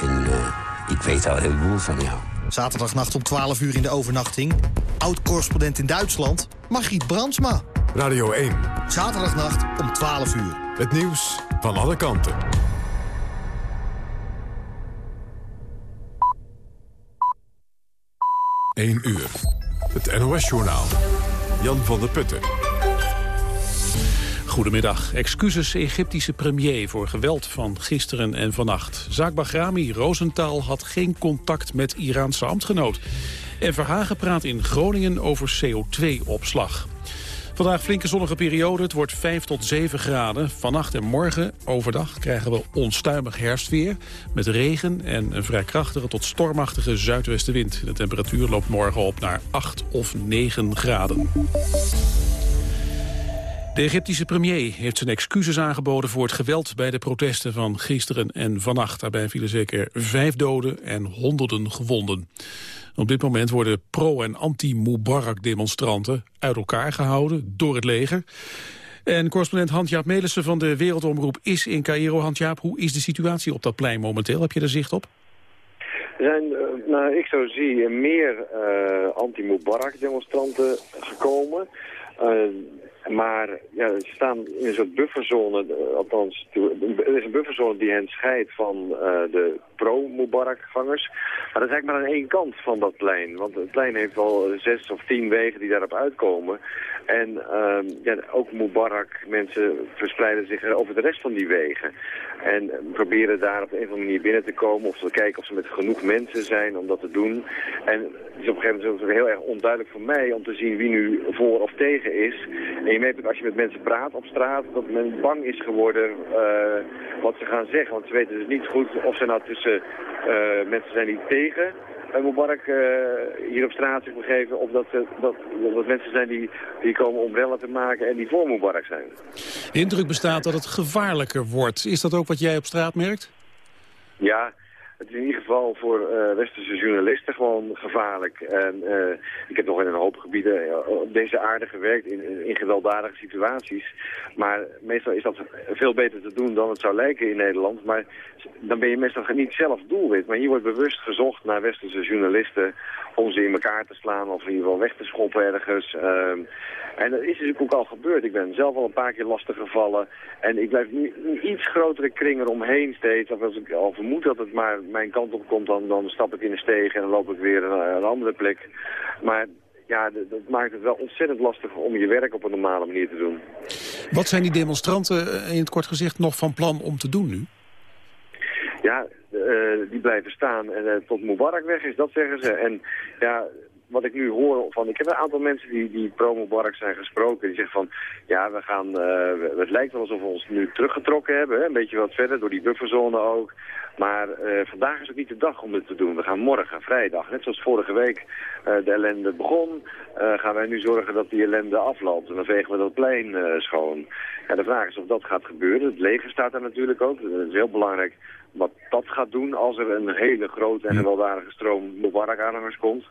En ik weet al heel veel van jou. Zaterdagnacht om 12 uur in de overnachting. Oud-correspondent in Duitsland, Margriet Brandsma. Radio 1. Zaterdagnacht om 12 uur. Het nieuws van alle kanten. Eén uur. Het NOS-journaal. Jan van der Putten. Goedemiddag. Excuses Egyptische premier voor geweld van gisteren en vannacht. Zaak Bahrami Rosenthal had geen contact met Iraanse ambtgenoot. En Verhagen praat in Groningen over CO2-opslag. Vandaag flinke zonnige periode. Het wordt 5 tot 7 graden. Vannacht en morgen overdag krijgen we onstuimig herfstweer... met regen en een vrij krachtige tot stormachtige zuidwestenwind. De temperatuur loopt morgen op naar 8 of 9 graden. De Egyptische premier heeft zijn excuses aangeboden voor het geweld bij de protesten van gisteren en vannacht. Daarbij vielen zeker vijf doden en honderden gewonden. Op dit moment worden pro- en anti-Mubarak-demonstranten uit elkaar gehouden door het leger. En correspondent Handjaap Melissen van de Wereldomroep is in Cairo. Handjaap, hoe is de situatie op dat plein momenteel? Heb je er zicht op? Er zijn, uh, nou, ik zo zie, meer uh, anti-Mubarak-demonstranten gekomen. Uh, maar ja, ze staan in een soort bufferzone, althans, er is een bufferzone die hen scheidt van uh, de pro-Mubarak-gangers. Maar dat is eigenlijk maar aan één kant van dat plein. Want het plein heeft wel zes of tien wegen die daarop uitkomen. En uh, ja, ook Mubarak, mensen verspreiden zich over de rest van die wegen. En proberen daar op een of andere manier binnen te komen. Of te kijken of ze met genoeg mensen zijn om dat te doen. En het is op een gegeven moment heel erg onduidelijk voor mij om te zien wie nu voor of tegen is. En je merkt ook als je met mensen praat op straat dat men bang is geworden uh, wat ze gaan zeggen. Want ze weten dus niet goed of ze nou tussen uh, mensen zijn die tegen Mubarak uh, hier op straat zich begeven... of dat, uh, dat, dat mensen zijn die, die komen om rellen te maken en die voor Mubarak zijn. De indruk bestaat dat het gevaarlijker wordt. Is dat ook wat jij op straat merkt? Ja, het is in ieder geval voor uh, westerse journalisten gewoon gevaarlijk. En, uh, ik heb nog in een hoop gebieden uh, op deze aarde gewerkt in, in gewelddadige situaties. Maar meestal is dat veel beter te doen dan het zou lijken in Nederland. Maar dan ben je meestal niet zelf doelwit. Maar hier wordt bewust gezocht naar westerse journalisten om ze in elkaar te slaan of in ieder geval weg te schoppen ergens. en dat is natuurlijk ook al gebeurd. Ik ben zelf al een paar keer lastig gevallen. En ik blijf nu een iets grotere kring eromheen steeds. Of als ik al vermoed dat het maar mijn kant op komt, dan, dan stap ik in de steeg en dan loop ik weer naar een andere plek. Maar ja, dat maakt het wel ontzettend lastig om je werk op een normale manier te doen. Wat zijn die demonstranten in het kort gezegd nog van plan om te doen nu? Ja, uh, die blijven staan en uh, tot Mubarak weg is, dat zeggen ze. En ja, wat ik nu hoor van... Ik heb een aantal mensen die, die pro-Mubarak zijn gesproken. Die zeggen van, ja, we gaan... Uh, het lijkt wel alsof we ons nu teruggetrokken hebben. Hè? Een beetje wat verder, door die bufferzone ook. Maar uh, vandaag is ook niet de dag om dit te doen. We gaan morgen, vrijdag, net zoals vorige week uh, de ellende begon... gaan wij nu zorgen dat die ellende afloopt. En dan vegen we dat plein schoon. Ja, de vraag is of dat gaat gebeuren. Het leger staat daar natuurlijk ook. Het is heel belangrijk wat dat gaat doen als er een hele grote en gewelddadige stroom Mubarak-aanhangers komt.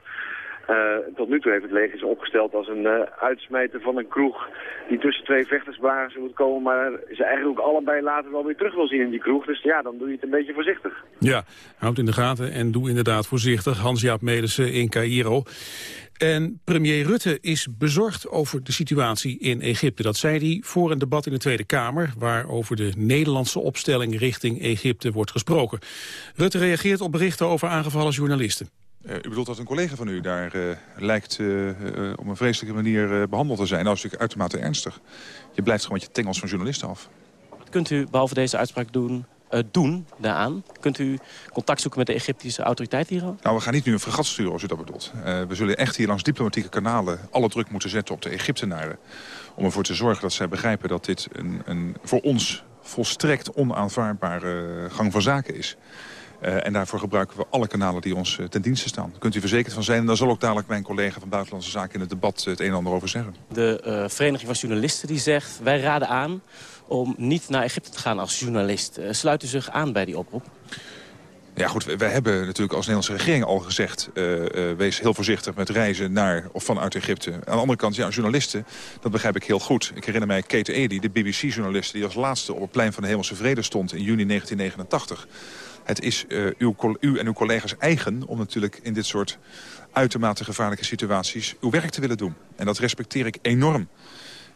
Uh, tot nu toe heeft het leger zich opgesteld als een uh, uitsmijter van een kroeg die tussen twee vechtersbazen moet komen, maar ze eigenlijk ook allebei later wel weer terug wil zien in die kroeg. Dus ja, dan doe je het een beetje voorzichtig. Ja, houd in de gaten en doe inderdaad voorzichtig. Hans-Jaap Medersen in Cairo. En premier Rutte is bezorgd over de situatie in Egypte. Dat zei hij voor een debat in de Tweede Kamer... waar over de Nederlandse opstelling richting Egypte wordt gesproken. Rutte reageert op berichten over aangevallen journalisten. Uh, u bedoelt dat een collega van u daar uh, lijkt uh, op een vreselijke manier behandeld te zijn. Nou, dat is natuurlijk uitermate ernstig. Je blijft gewoon met je tengels van journalisten af. Wat kunt u behalve deze uitspraak doen, doen daaraan? Kunt u contact zoeken met de Egyptische autoriteit hier al? Nou, we gaan niet nu een fregat sturen als u dat bedoelt. we zullen echt hier langs diplomatieke kanalen alle druk moeten zetten op de Egyptenaren. Om ervoor te zorgen dat zij begrijpen dat dit een, een voor ons volstrekt onaanvaardbare gang van zaken is. Uh, en daarvoor gebruiken we alle kanalen die ons uh, ten dienste staan. Daar kunt u verzekerd van zijn. En daar zal ook dadelijk mijn collega van Buitenlandse Zaken in het debat het een en ander over zeggen. De Vereniging van Journalisten die zegt... wij raden aan om niet naar Egypte te gaan als journalist. sluit u zich aan bij die oproep? Ja goed, wij hebben natuurlijk als Nederlandse regering al gezegd... Uh, uh, wees heel voorzichtig met reizen naar of vanuit Egypte. Aan de andere kant, ja, journalisten, dat begrijp ik heel goed. Ik herinner mij Kate Eddy, de BBC-journaliste... die als laatste op het plein van de Hemelse Vrede stond in juni 1989 Het is uw, u en uw collega's eigen om natuurlijk in dit soort uitermate gevaarlijke situaties uw werk te willen doen. En dat respecteer ik enorm.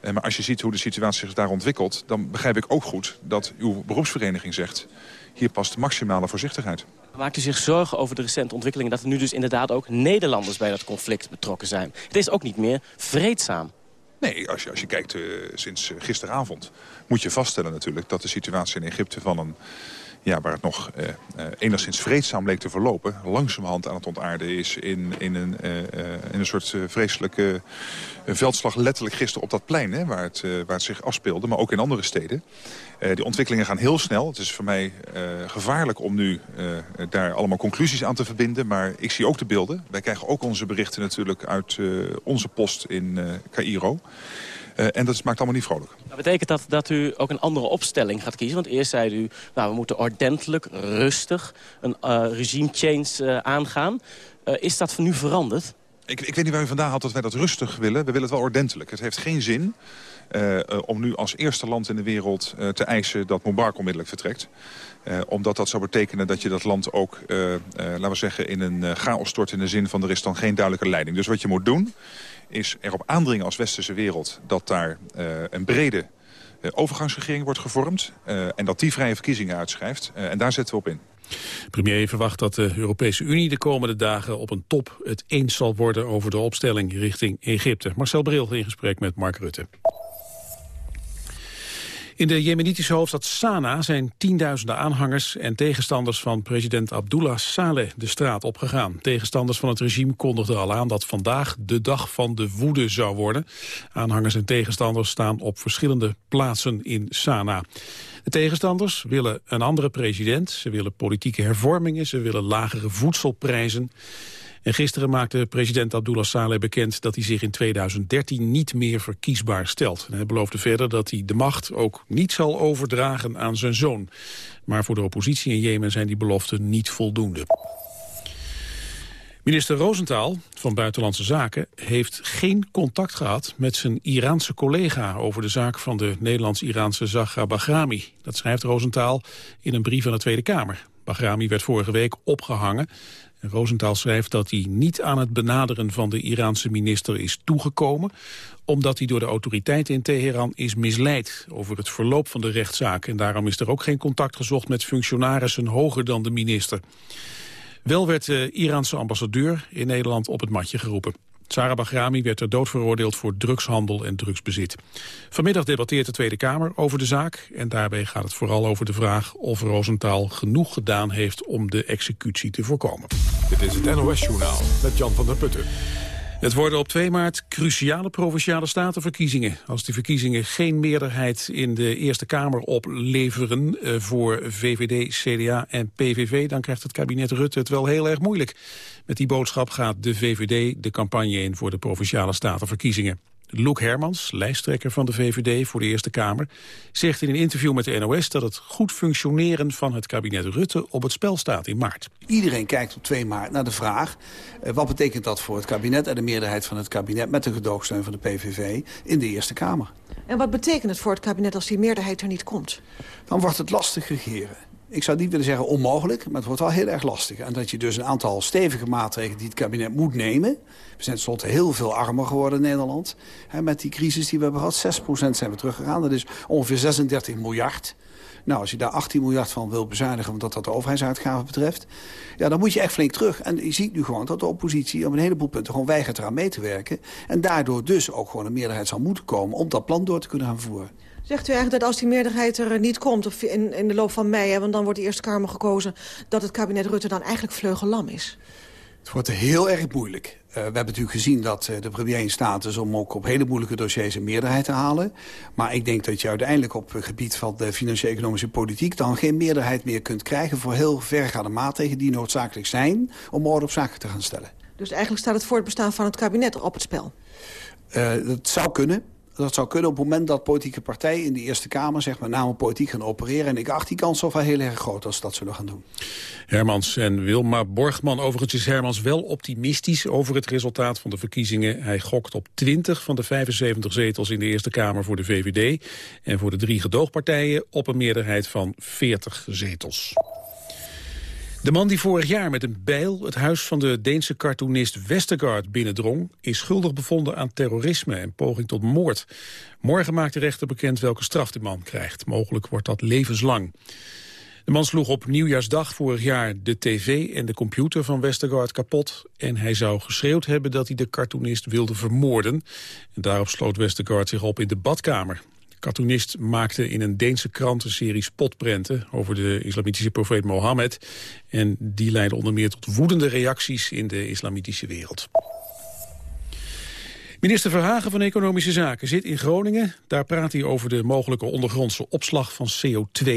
Maar als je ziet hoe de situatie zich daar ontwikkelt... dan begrijp ik ook goed dat uw beroepsvereniging zegt... hier past maximale voorzichtigheid. Maakt u zich zorgen over de recente ontwikkelingen... dat er nu dus inderdaad ook Nederlanders bij dat conflict betrokken zijn? Het is ook niet meer vreedzaam. Nee, als je, als je kijkt uh, sinds gisteravond moet je vaststellen natuurlijk... dat de situatie in Egypte van een ja, waar het nog eh, eh, enigszins vreedzaam leek te verlopen... langzamerhand aan het ontaarden is in, in, een, eh, in een soort vreselijke veldslag... letterlijk gisteren op dat plein hè, waar, het, waar het zich afspeelde, maar ook in andere steden. die ontwikkelingen gaan heel snel. Het is voor mij gevaarlijk om nu daar allemaal conclusies aan te verbinden. Maar ik zie ook de beelden. Wij krijgen ook onze berichten natuurlijk uit onze post in Cairo. Uh, en dat maakt allemaal niet vrolijk. Dat betekent dat, dat u ook een andere opstelling gaat kiezen? Want eerst zei u, nou, we moeten ordentelijk, rustig een uh, regime change uh, aangaan. is dat voor nu veranderd? Ik, ik weet niet waar u vandaan had dat wij dat rustig willen. We willen het wel ordentelijk. Het heeft geen zin om nu als eerste land in de wereld te eisen dat Mubarak onmiddellijk vertrekt. omdat dat zou betekenen dat je dat land ook, laten we zeggen, in een chaos stort... in de zin van er is dan geen duidelijke leiding. Dus wat je moet doen is erop aandringen als westerse wereld... dat daar uh, een brede uh, overgangsregering wordt gevormd... Uh, en dat die vrije verkiezingen uitschrijft. en daar zetten we op in. Premier verwacht dat de Europese Unie de komende dagen op een top het eens zal worden over de opstelling richting Egypte. Marcel Bril in gesprek met Mark Rutte. In de jemenitische hoofdstad Sanaa zijn tienduizenden aanhangers en tegenstanders van president Abdullah Saleh de straat opgegaan. Tegenstanders van het regime kondigden al aan dat vandaag de dag van de woede zou worden. Aanhangers en tegenstanders staan op verschillende plaatsen in Sanaa. De tegenstanders willen een andere president, ze willen politieke hervormingen, ze willen lagere voedselprijzen. En gisteren maakte president Abdullah Saleh bekend dat hij zich in 2013 niet meer verkiesbaar stelt. Hij beloofde verder dat hij de macht ook niet zal overdragen aan zijn zoon. Maar voor de oppositie in Jemen zijn die beloften niet voldoende. Minister Rosenthal van Buitenlandse Zaken heeft geen contact gehad met zijn Iraanse collega over de zaak van de Nederlands-Iraanse Zahra Bahrami. Dat schrijft Rosenthal in een brief aan de Tweede Kamer. Bahrami werd vorige week opgehangen Rosenthal schrijft dat hij niet aan het benaderen van de Iraanse minister is toegekomen, omdat hij door de autoriteiten in Teheran is misleid over het verloop van de rechtszaak. En daarom is er ook geen contact gezocht met functionarissen hoger dan de minister. Wel werd de Iraanse ambassadeur in Nederland op het matje geroepen. Sarah Bahrami werd ter dood veroordeeld voor drugshandel en drugsbezit. Vanmiddag debatteert de Tweede Kamer over de zaak. En daarbij gaat het vooral over de vraag of Rosenthal genoeg gedaan heeft om de executie te voorkomen. Dit is het NOS-journaal met Jan van der Putten. Het worden op 2 maart cruciale provinciale statenverkiezingen. Als die verkiezingen geen meerderheid in de Eerste Kamer opleveren eh, voor VVD, CDA en PVV... dan krijgt het kabinet Rutte het wel heel erg moeilijk. Met die boodschap gaat de VVD de campagne in voor de provinciale statenverkiezingen. Loek Hermans, lijsttrekker van de VVD voor de Eerste Kamer... zegt in een interview met de NOS dat het goed functioneren van het kabinet Rutte op het spel staat in maart. Iedereen kijkt op 2 maart naar de vraag... Eh, wat betekent dat voor het kabinet en de meerderheid van het kabinet... met de gedoogsteun van de PVV in de Eerste Kamer. En wat betekent het voor het kabinet als die meerderheid er niet komt? Dan wordt het lastig regeren ik zou niet willen zeggen onmogelijk, maar het wordt wel heel erg lastig. En dat je dus een aantal stevige maatregelen die het kabinet moet nemen... we zijn tenslotte heel veel armer geworden in Nederland... Hè, met die crisis die we hebben gehad. 6% zijn we teruggegaan, dat is ongeveer 36 miljard... Nou, als je daar 18 miljard van wil bezuinigen... omdat dat de overheidsuitgaven betreft... ja, dan moet je echt flink terug. En je ziet nu gewoon dat de oppositie op een heleboel punten... gewoon weigert eraan mee te werken. En daardoor dus ook gewoon een meerderheid zal moeten komen... om dat plan door te kunnen gaan voeren. Zegt u eigenlijk dat als die meerderheid er niet komt of in, in de loop van mei... Hè, want dan wordt de Eerste Kamer gekozen... dat het kabinet Rutte dan eigenlijk vleugellam is? Het wordt heel erg moeilijk. Uh, we hebben natuurlijk gezien dat uh, de premier in staat is om ook op hele moeilijke dossiers een meerderheid te halen. Maar ik denk dat je uiteindelijk op het gebied van de financieel-economische politiek... dan geen meerderheid meer kunt krijgen voor heel vergaande maatregelen die noodzakelijk zijn... om orde op zaken te gaan stellen. Dus eigenlijk staat het voortbestaan van het kabinet op het spel? Uh, dat zou kunnen dat zou kunnen op het moment dat politieke partijen in de Eerste Kamer... zeg maar name politiek gaan opereren. En ik acht die kans wel heel erg groot als ze dat zullen gaan doen. Hermans en Wilma Borgman. Overigens is Hermans wel optimistisch over het resultaat van de verkiezingen. Hij gokt op 20 van de 75 zetels in de Eerste Kamer voor de VVD. En voor de drie gedoogpartijen op een meerderheid van 40 zetels. De man die vorig jaar met een bijl het huis van de Deense cartoonist Westergaard binnendrong... is schuldig bevonden aan terrorisme en poging tot moord. Morgen maakt de rechter bekend welke straf de man krijgt. Mogelijk wordt dat levenslang. De man sloeg op nieuwjaarsdag vorig jaar de tv en de computer van Westergaard kapot. En hij zou geschreeuwd hebben dat hij de cartoonist wilde vermoorden. En daarop sloot Westergaard zich op in de badkamer cartoonist maakte in een Deense krant een serie spotprenten over de islamitische profeet Mohammed. En die leidde onder meer tot woedende reacties in de islamitische wereld. Minister Verhagen van Economische Zaken zit in Groningen. Daar praat hij over de mogelijke ondergrondse opslag van CO2.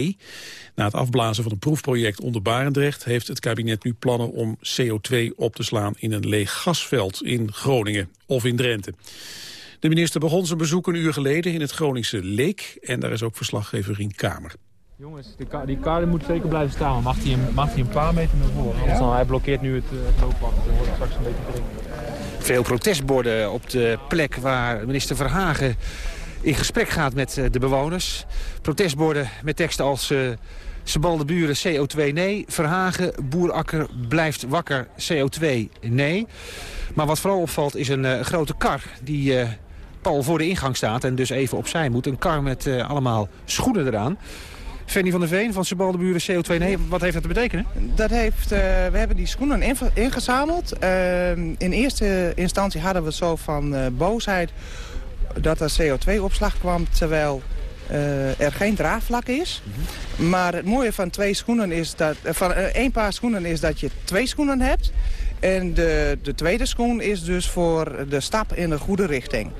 Na het afblazen van een proefproject onder Barendrecht... heeft het kabinet nu plannen om CO2 op te slaan in een leeg gasveld in Groningen of in Drenthe. De minister begon zijn bezoek een uur geleden in het Groningse Leek. En daar is ook verslaggever Rien Kamer. Jongens, die kar, die moet zeker blijven staan. Mag hij een, mag hij een paar meter naar voren? Anders dan, hij blokkeert nu het, uh, het looppad. Dan wordt straks een beetje dringend. Veel protestborden op de plek waar minister Verhagen in gesprek gaat met eh, de bewoners. Protestborden met teksten als... Uh, Sebal buren CO2 nee. Verhagen, boerakker blijft wakker CO2 nee. Maar wat vooral opvalt is een uh, grote kar die uh, pal voor de ingang staat en dus even opzij moet. Een kar met uh, allemaal schoenen eraan. Fanny van der Veen van Sebal buren CO2 nee. Wat heeft dat te betekenen? Dat heeft, we hebben die schoenen ingezameld. in eerste instantie hadden we het zo van boosheid dat er CO2-opslag kwam... terwijl uh, er geen draagvlak is. Mhm. Maar het mooie van twee schoenen is dat van één paar schoenen is dat je twee schoenen hebt. En de, de tweede schoen is dus voor de stap in de goede richting.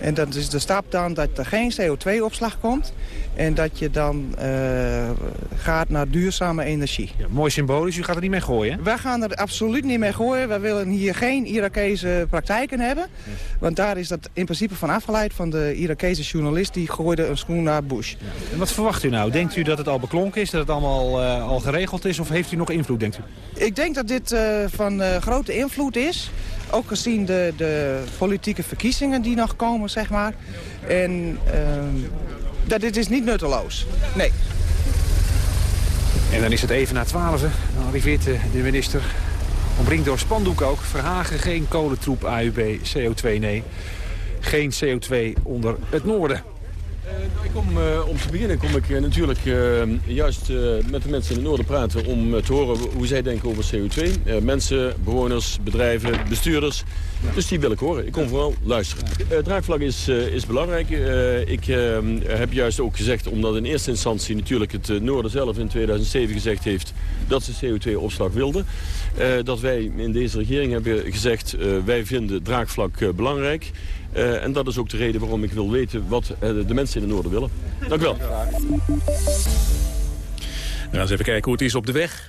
En dat is de stap dan dat er geen CO2-opslag komt. En dat je dan uh, gaat naar duurzame energie. Ja, mooi symbolisch, u gaat er niet mee gooien? Wij gaan er absoluut niet mee gooien. Wij willen hier geen Irakese praktijken hebben. Want daar is dat in principe van afgeleid van de Irakese journalist... die gooide een schoen naar Bush. Ja. En wat verwacht u nou? Denkt u dat het al beklonken is, dat het allemaal uh, al geregeld is? Of heeft u nog invloed, denkt u? Ik denk dat dit uh, van grote invloed is. Ook gezien de, de politieke verkiezingen die nog komen, zeg maar. En ehm, dat dit is niet nutteloos. Nee. En dan is het even na twaalf. Dan arriveert de, de minister. Omringd door spandoek ook. Verhagen geen kolentroep AUB, CO2 nee. Geen CO2 onder het noorden. Ik kom, uh, om te beginnen kom ik uh, natuurlijk juist met de mensen in het noorden praten... om te horen hoe zij denken over CO2. mensen, bewoners, bedrijven, bestuurders. Dus die wil ik horen. Ik kom vooral luisteren. Draagvlak is, is belangrijk. ik heb juist ook gezegd, omdat in eerste instantie natuurlijk het noorden zelf in 2007 gezegd heeft... dat ze CO2-opslag wilden. dat wij in deze regering hebben gezegd, wij vinden draagvlak belangrijk... Uh, en dat is ook de reden waarom ik wil weten wat uh, de mensen in het noorden willen. Dank u wel. We eens even kijken hoe het is op de weg.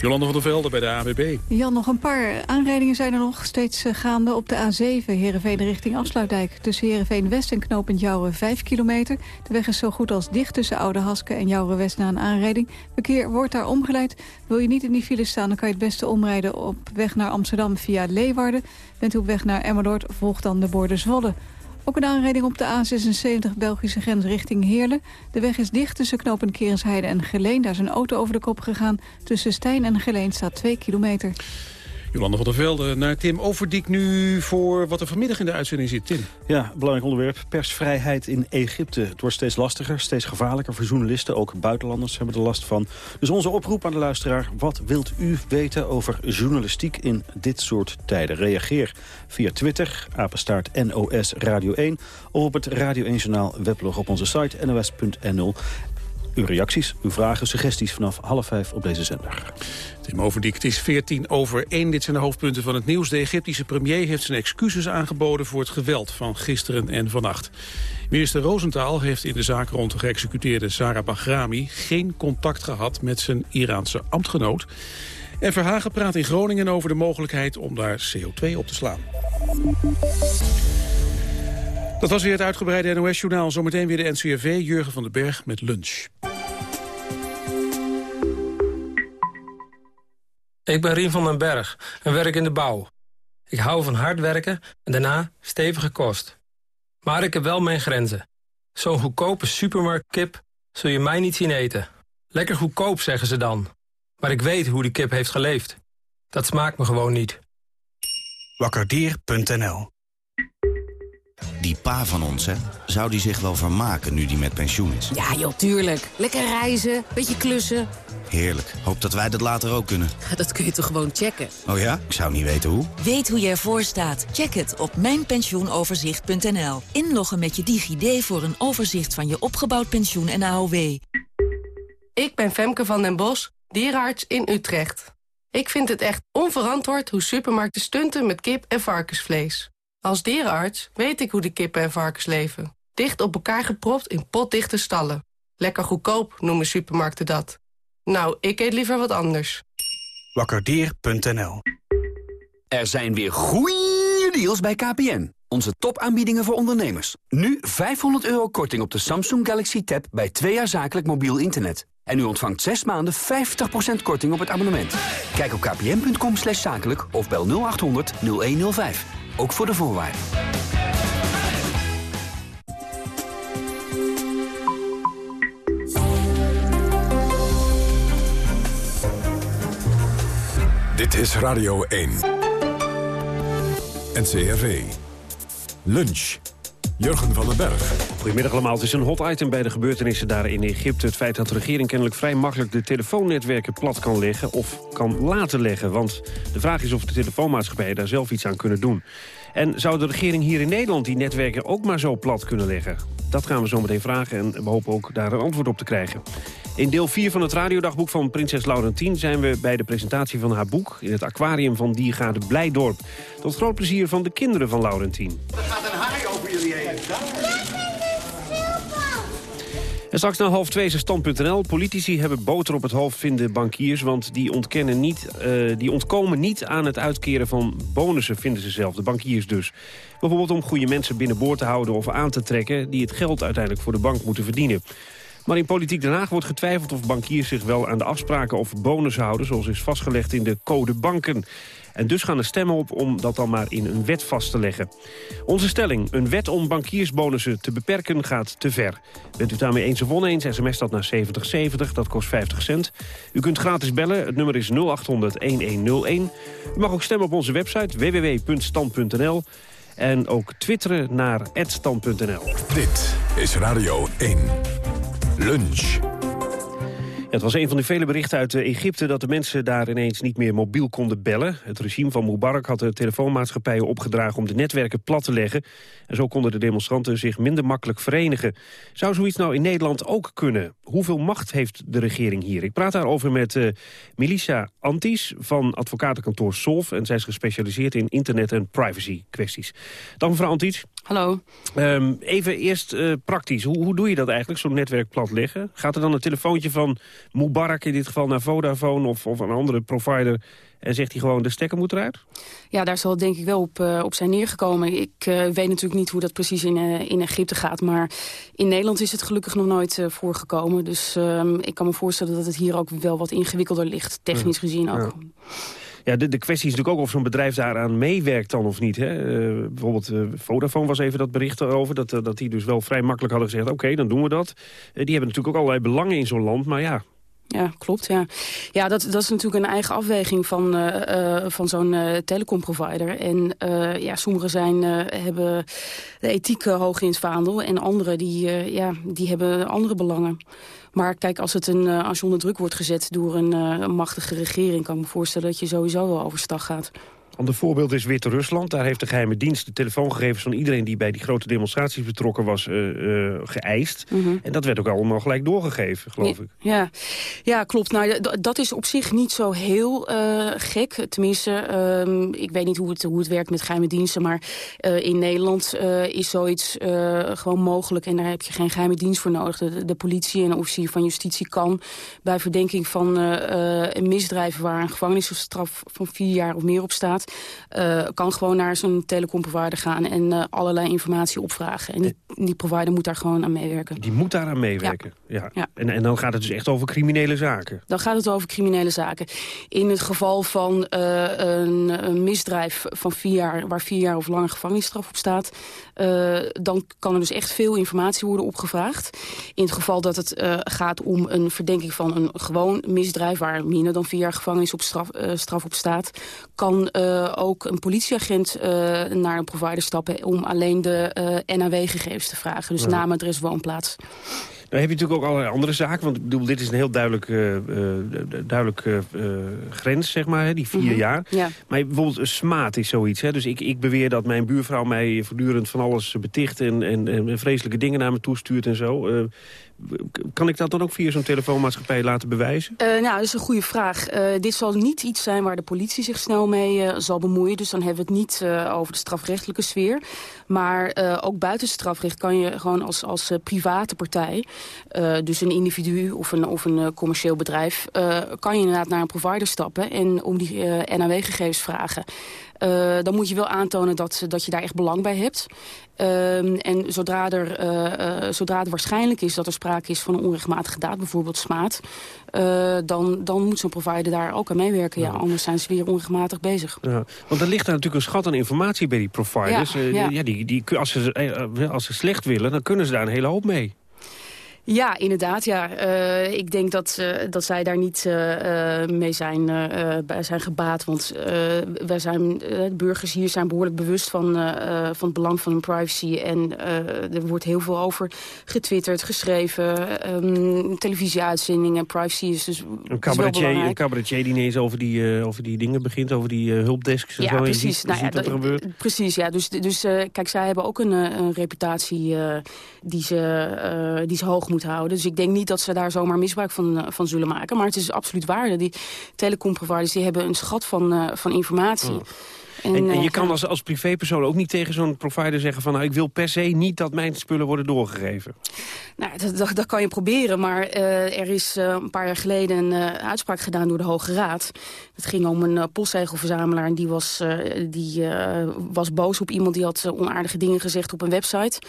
Jolande van der Velde bij de AWB. Jan, nog een paar aanrijdingen zijn er nog steeds eh, gaande op de A7. Heerenveen richting Afsluitdijk. Tussen Heerenveen West en knooppunt Jouren 5 kilometer. De weg is zo goed als dicht tussen Oude Haske en Jouren West na een aanrijding. Verkeer wordt daar omgeleid. Wil je niet in die file staan, dan kan je het beste omrijden op weg naar Amsterdam via Leeuwarden. Bent u op weg naar Emmerdoord, volg dan de borden Zwolle. Ook een aanrijding op de A76 Belgische grens richting Heerlen. De weg is dicht tussen knopen Kerensheide en Geleen. Daar is een auto over de kop gegaan. Tussen Stijn en Geleen staat 2 kilometer. Jolande van der Velde naar Tim Overdiek nu voor wat er vanmiddag in de uitzending zit. Tim. Ja, belangrijk onderwerp. Persvrijheid in Egypte. Het wordt steeds lastiger, steeds gevaarlijker voor journalisten. Ook buitenlanders hebben er last van. Dus onze oproep aan de luisteraar. Wat wilt u weten over journalistiek in dit soort tijden? Reageer via Twitter, apenstaart NOS Radio 1... of op het Radio 1-journaal weblog op onze site nos.nl. Uw reacties, uw vragen, suggesties vanaf half vijf op deze zender. Tim Overdiek, het is 14 over 1. Dit zijn de hoofdpunten van het nieuws. De Egyptische premier heeft zijn excuses aangeboden voor het geweld van gisteren en vannacht. Minister Rosenthal heeft in de zaak rond de geëxecuteerde Sarah Bahrami geen contact gehad met zijn Iraanse ambtgenoot. En Verhagen praat in Groningen over de mogelijkheid om daar CO2 op te slaan. Dat was weer het uitgebreide NOS-journaal. Zometeen weer de NCRV, Jurgen van den Berg met lunch. Ik ben Rien van den Berg en werk in de bouw. Ik hou van hard werken en daarna stevige kost. Maar ik heb wel mijn grenzen. Zo'n goedkope supermarktkip zul je mij niet zien eten. Lekker goedkoop, zeggen ze dan. Maar ik weet hoe die kip heeft geleefd. Dat smaakt me gewoon niet. Wakkerdier.nl Die pa van ons, hè? Zou die zich wel vermaken nu die met pensioen is? Ja, joh, tuurlijk. Lekker reizen, beetje klussen. Heerlijk. Hoop dat wij dat later ook kunnen. Dat kun je toch gewoon checken? Oh ja? Ik zou niet weten hoe. Weet hoe je ervoor staat? Check het op mijnpensioenoverzicht.nl. Inloggen met je DigiD voor een overzicht van je opgebouwd pensioen en AOW. Ik ben Femke van den Bos, dierenarts in Utrecht. Ik vind het echt onverantwoord hoe supermarkten stunten met kip en varkensvlees. Als dierenarts weet ik hoe de kippen en varkens leven. Dicht op elkaar gepropt in potdichte stallen. Lekker goedkoop noemen supermarkten dat. Nou, ik eet liever wat anders. Wakkerdier.nl Er zijn weer goeie deals bij KPN. Onze topaanbiedingen voor ondernemers. Nu 500 euro korting op de Samsung Galaxy Tab bij twee jaar zakelijk mobiel internet. En u ontvangt 6 maanden 50% korting op het abonnement. Kijk op kpn.com slash zakelijk of bel 0800 0105. Ook voor de voorwaarden. Dit is Radio 1. NCRV. Lunch. Jurgen van den Berg. Goedemiddag allemaal. Het is een hot item bij de gebeurtenissen daar in Egypte. Het feit dat de regering kennelijk vrij makkelijk de telefoonnetwerken plat kan leggen... of kan laten leggen. Want de vraag is of de telefoonmaatschappijen daar zelf iets aan kunnen doen. En zou de regering hier in Nederland die netwerken ook maar zo plat kunnen leggen? Dat gaan we zo meteen vragen en we hopen ook daar een antwoord op te krijgen. In deel 4 van het radiodagboek van prinses Laurentien... zijn we bij de presentatie van haar boek... in het aquarium van Diergaarde Blijdorp. Tot groot plezier van de kinderen van Laurentien. Er gaat een haai over jullie heen. En straks naar half twee is stand.nl. Politici hebben boter op het hoofd, vinden bankiers... want die, ontkennen niet, eh, die ontkomen niet aan het uitkeren van bonussen, vinden ze zelf. De bankiers dus. Bijvoorbeeld om goede mensen binnenboord te houden of aan te trekken... die het geld uiteindelijk voor de bank moeten verdienen. Maar in Politiek Den Haag wordt getwijfeld of bankiers zich wel aan de afspraken over bonussen houden... zoals is vastgelegd in de code banken. En dus gaan er stemmen op om dat dan maar in een wet vast te leggen. Onze stelling, een wet om bankiersbonussen te beperken gaat te ver. Bent u daarmee eens of oneens, sms dat naar 7070, dat kost 50 cent. U kunt gratis bellen, het nummer is 0800-1101. U mag ook stemmen op onze website www.stand.nl. En ook twitteren naar @stand.nl. Dit is Radio 1. Lunch. Het was een van de vele berichten uit eh, Egypte dat de mensen daar ineens niet meer mobiel konden bellen. Het regime van Mubarak had de telefoonmaatschappijen opgedragen om de netwerken plat te leggen. En zo konden de demonstranten zich minder makkelijk verenigen. Zou zoiets nou in Nederland ook kunnen? Hoeveel macht heeft de regering hier? Ik praat daarover met uh, Melissa Antis van advocatenkantoor Solf. En zij is gespecialiseerd in internet- en privacy kwesties. Dan mevrouw Antis. Hallo. Um, even eerst uh, praktisch. Hoe, hoe doe je dat eigenlijk, zo'n netwerk plat leggen? Gaat er dan een telefoontje van Mubarak in dit geval naar Vodafone of, of een andere provider... en zegt hij gewoon de stekker moet eruit? Ja, daar zal het denk ik wel op, uh, op zijn neergekomen. Ik uh, weet natuurlijk niet hoe dat precies in, in Egypte gaat... maar in Nederland is het gelukkig nog nooit voorgekomen. Dus ehm, ik kan me voorstellen dat het hier ook wel wat ingewikkelder ligt, technisch gezien ook. Ja. Ja, de, de kwestie is natuurlijk ook of zo'n bedrijf daaraan meewerkt dan of niet. Hè? Uh, bijvoorbeeld uh, Vodafone was even dat bericht erover. Dat, uh, dat die dus wel vrij makkelijk hadden gezegd, oké, dan doen we dat. die hebben natuurlijk ook allerlei belangen in zo'n land, maar ja... Ja, klopt. Ja, ja dat, dat is natuurlijk een eigen afweging van, van zo'n telecomprovider. En ja, sommigen zijn, hebben de ethiek hoog in het vaandel. En anderen die, ja, die hebben andere belangen. Maar kijk, als, het een, uh, als je onder druk wordt gezet door een, uh, een machtige regering... kan ik me voorstellen dat je sowieso wel overstag gaat. Ander voorbeeld is Wit-Rusland. Daar heeft de geheime dienst de telefoongegevens van iedereen... die bij die grote demonstraties betrokken was, uh, geëist. Mm -hmm. En dat werd ook allemaal gelijk doorgegeven, geloof ja, ik. Ja, ja klopt. Nou, dat is op zich niet zo heel uh, gek. Tenminste, uh, ik weet niet hoe het, hoe het werkt met geheime diensten... maar in Nederland is zoiets gewoon mogelijk... en daar heb je geen geheime dienst voor nodig. De, de politie en de officier van justitie kan... bij verdenking van misdrijven waar een gevangenisstraf van vier jaar of meer op staat Uh, kan gewoon naar zo'n telecomprovider gaan en uh, allerlei informatie opvragen. En die, die, provider moet daar gewoon aan meewerken. Die moet daar aan meewerken? Ja. ja. En, en dan gaat het dus echt over criminele zaken? Dan gaat het over criminele zaken. In het geval van een, een, misdrijf van vier jaar, waar vier jaar of langer gevangenisstraf op staat... dan kan er dus echt veel informatie worden opgevraagd. In het geval dat het gaat om een verdenking van een gewoon misdrijf... waar minder dan vier jaar gevangenis op straf, straf op staat... kan uh, ook een politieagent uh, naar een provider stappen... om alleen de NAW-gegevens te vragen. Dus ja. naam, adres, woonplaats. Dan heb je natuurlijk ook allerlei andere zaken. Want ik bedoel, dit is een heel duidelijk, uh, duidelijk uh, grens, zeg maar, hè, die vier mm -hmm. jaar. Ja. Maar bijvoorbeeld smaad is zoiets. Hè. Dus ik, ik beweer dat mijn buurvrouw mij voortdurend van alles beticht... en, en, en vreselijke dingen naar me toestuurt en zo. Kan ik dat dan ook via zo'n telefoonmaatschappij laten bewijzen? nou, dat is een goede vraag. dit zal niet iets zijn waar de politie zich snel mee zal bemoeien. Dus dan hebben we het niet over de strafrechtelijke sfeer. Maar ook buiten strafrecht kan je gewoon als, als private partij... Dus een individu of een, of een commercieel bedrijf... Kan je inderdaad naar een provider stappen en om die NAW-gegevens vragen. dan moet je wel aantonen dat, dat je daar echt belang bij hebt. En zodra er, zodra er waarschijnlijk is dat er sprake is van een onrechtmatige daad... bijvoorbeeld smaad, dan, dan moet zo'n provider daar ook aan meewerken. Ja. ja. anders zijn ze weer onrechtmatig bezig. Ja. Want er ligt daar natuurlijk een schat aan informatie bij die providers. Ja, ja. die, die, als, ze, als ze slecht willen, dan kunnen ze daar een hele hoop mee. Ja, inderdaad. Ja. Uh, ik denk dat, uh, dat zij daar niet uh, mee zijn, zijn gebaat. Want wij zijn, de burgers hier zijn behoorlijk bewust van, van het belang van hun privacy. En er wordt heel veel over getwitterd, geschreven. Um, televisieuitzendingen, privacy is dus een cabaretier, een cabaretier die ineens over die, over die dingen begint, over die hulpdesks. En ja, zo. precies. Ziet, nou, ziet ja, dat er gebeurt. Precies, ja. Dus, dus kijk, zij hebben ook een, een reputatie die, ze, die ze hoog moeten houden. Dus ik denk niet dat ze daar zomaar misbruik van, van zullen maken. Maar het is absoluut waarde. Die telecomproviders die hebben een schat van, uh, van informatie. En, en, en, je kan als, als privépersoon ook niet tegen zo'n provider zeggen van... Nou, ik wil per se niet dat mijn spullen worden doorgegeven. Nou, dat, dat, dat kan je proberen, maar uh, er is uh, een paar jaar geleden een uh, uitspraak gedaan door de Hoge Raad. Het ging om een postzegelverzamelaar en die, was, die was boos op iemand... die had onaardige dingen gezegd op een website.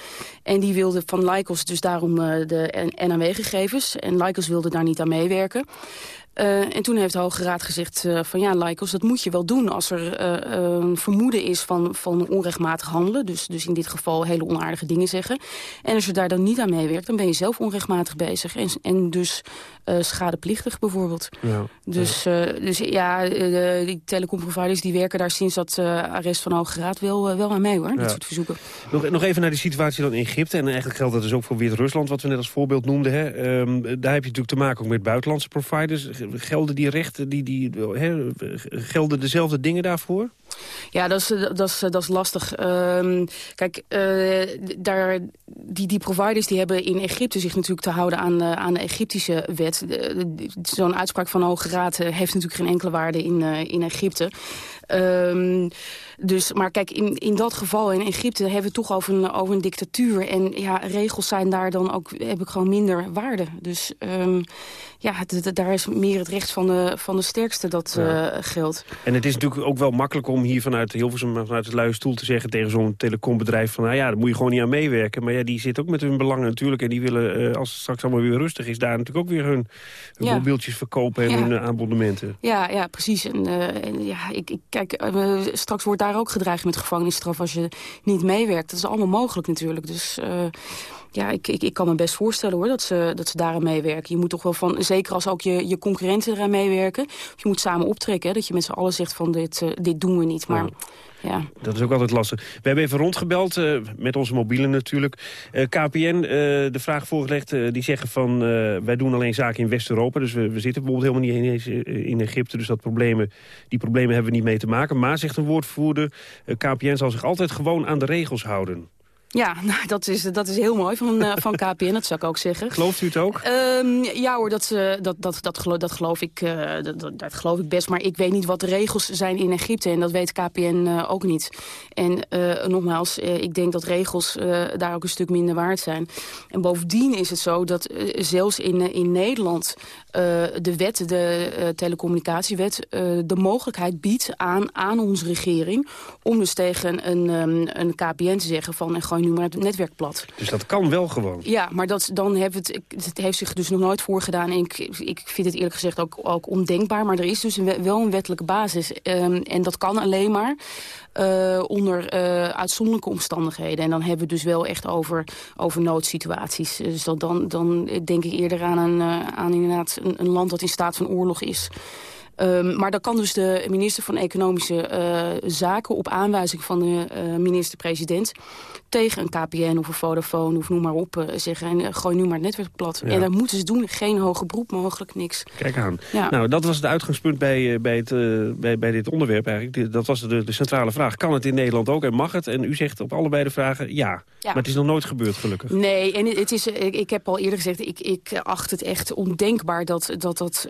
En die wilde van Lycos dus daarom de NAW-gegevens. En Lycos wilde daar niet aan meewerken. Uh, en toen heeft de Hoge Raad gezegd uh, van ja, Lycos, dat moet je wel doen als er uh, een vermoeden is van, van onrechtmatig handelen. Dus, dus in dit geval hele onaardige dingen zeggen. En als je daar dan niet aan meewerkt, dan ben je zelf onrechtmatig bezig. En, en dus schadeplichtig bijvoorbeeld. Ja, dus, ja. dus ja, die telecomproviders die werken daar sinds dat arrest van de Hoge Raad wel, wel aan mee hoor, ja. dit soort verzoeken. Nog, nog even naar die situatie dan in Egypte. En eigenlijk geldt dat dus ook voor Wit-Rusland, wat we net als voorbeeld noemden. Hè. Um, daar heb je natuurlijk te maken ook met buitenlandse providers gelden die rechten, die, die, gelden dezelfde dingen daarvoor? Ja, dat is, dat is, dat is lastig. Um, kijk, uh, daar, die, die providers die hebben in Egypte zich natuurlijk te houden aan, uh, aan de Egyptische wet. Zo'n uitspraak van de Hoge Raad heeft natuurlijk geen enkele waarde in, in Egypte. Um, dus, maar kijk, in, in dat geval in Egypte hebben we het toch over een, over een dictatuur. En ja, regels zijn daar dan ook, heb ik gewoon minder waarde. Dus um, ja, daar is meer het recht van de, van de sterkste dat ja. uh, geldt. En het is natuurlijk ook wel makkelijk om hier vanuit Hilversum, vanuit het luie stoel te zeggen tegen zo'n telecombedrijf van, nou ja, daar moet je gewoon niet aan meewerken. Maar ja, die zit ook met hun belangen natuurlijk. En die willen, uh, als het straks allemaal weer rustig is, daar natuurlijk ook weer hun, hun ja. mobieltjes verkopen en ja. hun uh, abonnementen. Ja, ja, precies. En, en ja, ik, ik kijk, straks wordt daar daar ook gedreigd met gevangenisstraf als je niet meewerkt. Dat is allemaal mogelijk natuurlijk. Dus uh, ja, ik, ik, ik kan me best voorstellen hoor, dat ze, dat ze daaraan meewerken. Je moet toch wel van, zeker als ook je, je concurrenten eraan meewerken. Je moet samen optrekken, dat je met z'n allen zegt van dit, uh, dit doen we niet. Maar. Ja. Dat is ook altijd lastig. We hebben even rondgebeld, uh, met onze mobielen natuurlijk. Uh, KPN, uh, de vraag voorgelegd, die zeggen van... wij doen alleen zaken in West-Europa. Dus we, we, zitten bijvoorbeeld helemaal niet in, in Egypte. Dus dat problemen, die problemen hebben we niet mee te maken. Maar, zegt een woordvoerder, KPN zal zich altijd gewoon aan de regels houden. Ja, nou, dat, is, dat is heel mooi van, uh, van KPN, dat zou ik ook zeggen. Gelooft u het ook? Um, ja hoor, dat, uh, dat, dat, dat, geloof, dat, geloof ik, uh, dat, dat, geloof ik best. Maar ik weet niet wat de regels zijn in Egypte. En dat weet KPN ook niet. En nogmaals, ik denk dat regels daar ook een stuk minder waard zijn. En bovendien is het zo dat zelfs in, in Nederland... de wet, de telecommunicatiewet, de mogelijkheid biedt aan, aan onze regering... om dus tegen een, um, een KPN te zeggen van... En nu maar het netwerk plat. Dus dat kan wel gewoon? Ja, maar dat, dan heeft het, het heeft zich dus nog nooit voorgedaan. En ik, ik vind het eerlijk gezegd ook, ook ondenkbaar. Maar er is dus een, wel een wettelijke basis. Um, en dat kan alleen maar uh, onder uh, uitzonderlijke omstandigheden. En dan hebben we het dus wel echt over, over noodsituaties. Dus dat, dan, dan denk ik eerder aan, een, uh, aan inderdaad een, een land dat in staat van oorlog is... Um, maar dan kan dus de minister van Economische uh, Zaken... op aanwijzing van de uh, minister-president tegen een KPN of een Vodafone of noem maar op uh, zeggen... en gooi nu maar het netwerk plat. Ja. En dat moeten ze doen. Geen hoge beroep mogelijk, niks. Kijk aan. Ja. Nou, dat was het uitgangspunt bij, bij, het, bij, bij dit onderwerp eigenlijk. Dat was de, de centrale vraag. Kan het in Nederland ook en mag het? En u zegt op allebei de vragen ja. ja. Maar het is nog nooit gebeurd, gelukkig. Nee, en het is, ik, ik heb al eerder gezegd... ik, ik acht het echt ondenkbaar dat dat, dat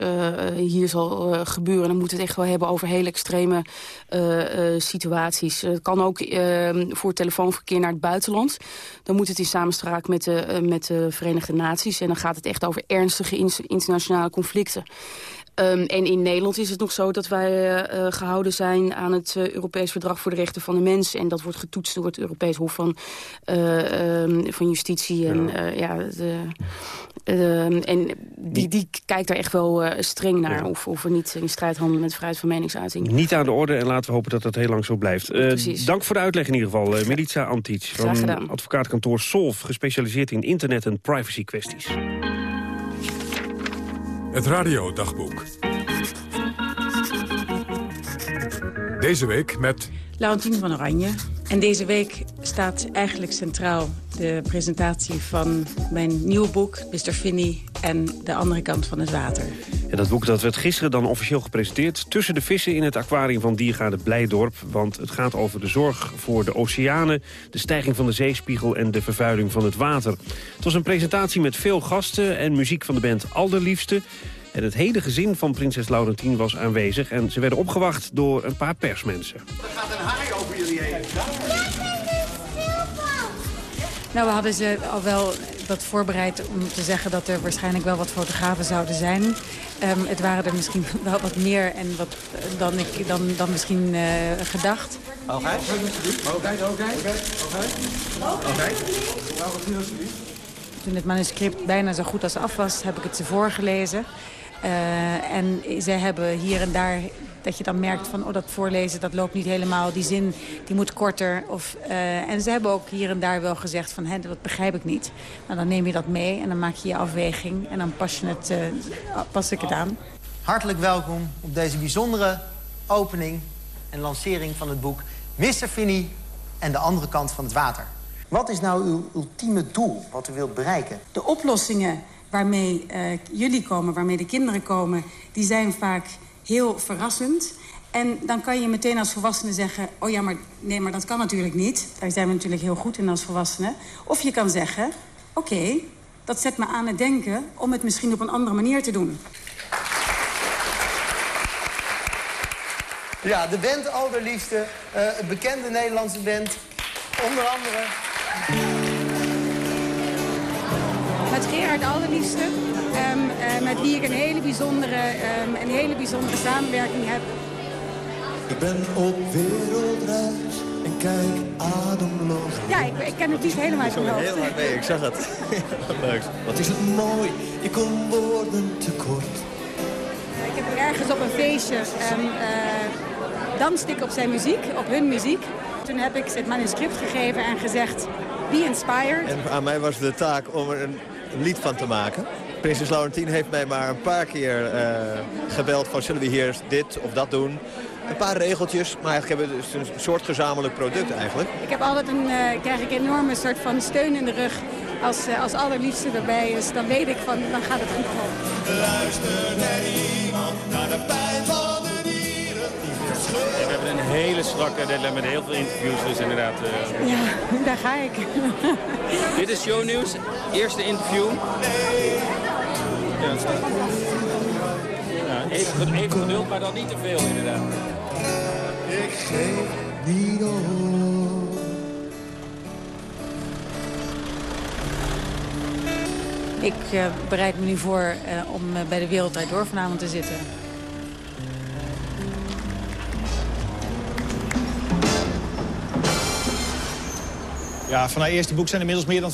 hier zal gebeuren gebeuren. Dan moeten we het echt wel hebben over hele extreme uh, uh, situaties. Het kan ook uh, voor telefoonverkeer naar het buitenland. Dan moet het in samenspraak met de, met de Verenigde Naties. En dan gaat het echt over ernstige internationale conflicten. Um, en in Nederland is het nog zo dat wij uh, gehouden zijn aan het uh, Europees Verdrag voor de Rechten van de Mens. En dat wordt getoetst door het Europees Hof van, uh, um, van Justitie. En, ja. ja de, ehm, en die, die kijkt daar echt wel streng naar ja. of, of we niet in strijd handelen met vrijheid van meningsuiting. Niet aan de orde en laten we hopen dat dat heel lang zo blijft. dank voor de uitleg in ieder geval, Melitza Antic van advocaatkantoor Solf, gespecialiseerd in internet- en privacy kwesties. Het radiodagboek. Deze week met... Laurentien van Oranje. En deze week staat eigenlijk centraal de presentatie van mijn nieuwe boek... Mr. Finney en de andere kant van het water. Ja, dat boek dat werd gisteren dan officieel gepresenteerd... tussen de vissen in het aquarium van Diergaarde Blijdorp. Want het gaat over de zorg voor de oceanen... de stijging van de zeespiegel en de vervuiling van het water. Het was een presentatie met veel gasten en muziek van de band Alderliefste... En het hele gezin van prinses Laurentien was aanwezig... en ze werden opgewacht door een paar persmensen. Er gaat een haai Nou, we hadden ze al wel wat voorbereid om te zeggen dat er waarschijnlijk wel wat fotografen zouden zijn. Um, het waren er misschien wel wat meer en wat, dan, ik, dan, dan misschien uh, gedacht. Oké, oké, oké. Oké. Toen het manuscript bijna zo goed als af was, heb ik het ze voorgelezen. Uh, en zij hebben hier en daar dat je dan merkt van oh, dat voorlezen dat loopt niet helemaal. Die zin die moet korter. Of, uh, en ze hebben ook hier en daar wel gezegd van hè, dat begrijp ik niet. Nou, dan neem je dat mee en dan maak je je afweging. En dan pas, je het, uh, pas ik het aan. Hartelijk welkom op deze bijzondere opening en lancering van het boek... Mr. Finney en de andere kant van het water. Wat is nou uw ultieme doel, wat u wilt bereiken? De oplossingen waarmee uh, jullie komen, waarmee de kinderen komen... die zijn vaak heel verrassend. En dan kan je meteen als volwassene zeggen... oh ja, maar nee, maar dat kan natuurlijk niet. Daar zijn we natuurlijk heel goed in als volwassenen. Of je kan zeggen, oké, okay, dat zet me aan het denken... om het misschien op een andere manier te doen. Ja, de band Allerliefste, uh, een bekende Nederlandse band. Onder andere... Met Gerard Allerliefste, uh, met wie ik een hele, bijzondere, um, een hele bijzondere samenwerking heb. Ik ben op wereldreis en kijk ademloos. Ja, ik, ik ken het niet helemaal van heel hard mee, ik zag het. Leuk. Wat is het mooi, ik kom woorden tekort. Ik heb ergens op een feestje um, uh, danste ik op zijn muziek, op hun muziek. Toen heb ik het manuscript gegeven en gezegd, be inspired. En aan mij was de taak om er een, een lied van te maken. Prinses Laurentien heeft mij maar een paar keer uh, gebeld van zullen we hier dit of dat doen. Een paar regeltjes, maar eigenlijk hebben we dus een soort gezamenlijk product eigenlijk. Ik heb altijd een, uh, krijg ik een enorme soort van steun in de rug. Als, uh, als allerliefste erbij is, dan weet ik van, dan gaat het goed komen. Luister naar iemand, naar de pijn van de dieren. We hebben een hele strakke deadline met heel veel interviews. Dus inderdaad... Uh... Ja, daar ga ik. Dit is shownieuws. Eerste interview. Ja, even, even geduld, maar dan niet te veel inderdaad. Ik geef niet op. Ik uh, bereid me nu voor uh, om uh, bij de Wereldrijd Door vanavond te zitten. Ja, van haar eerste boek zijn inmiddels meer dan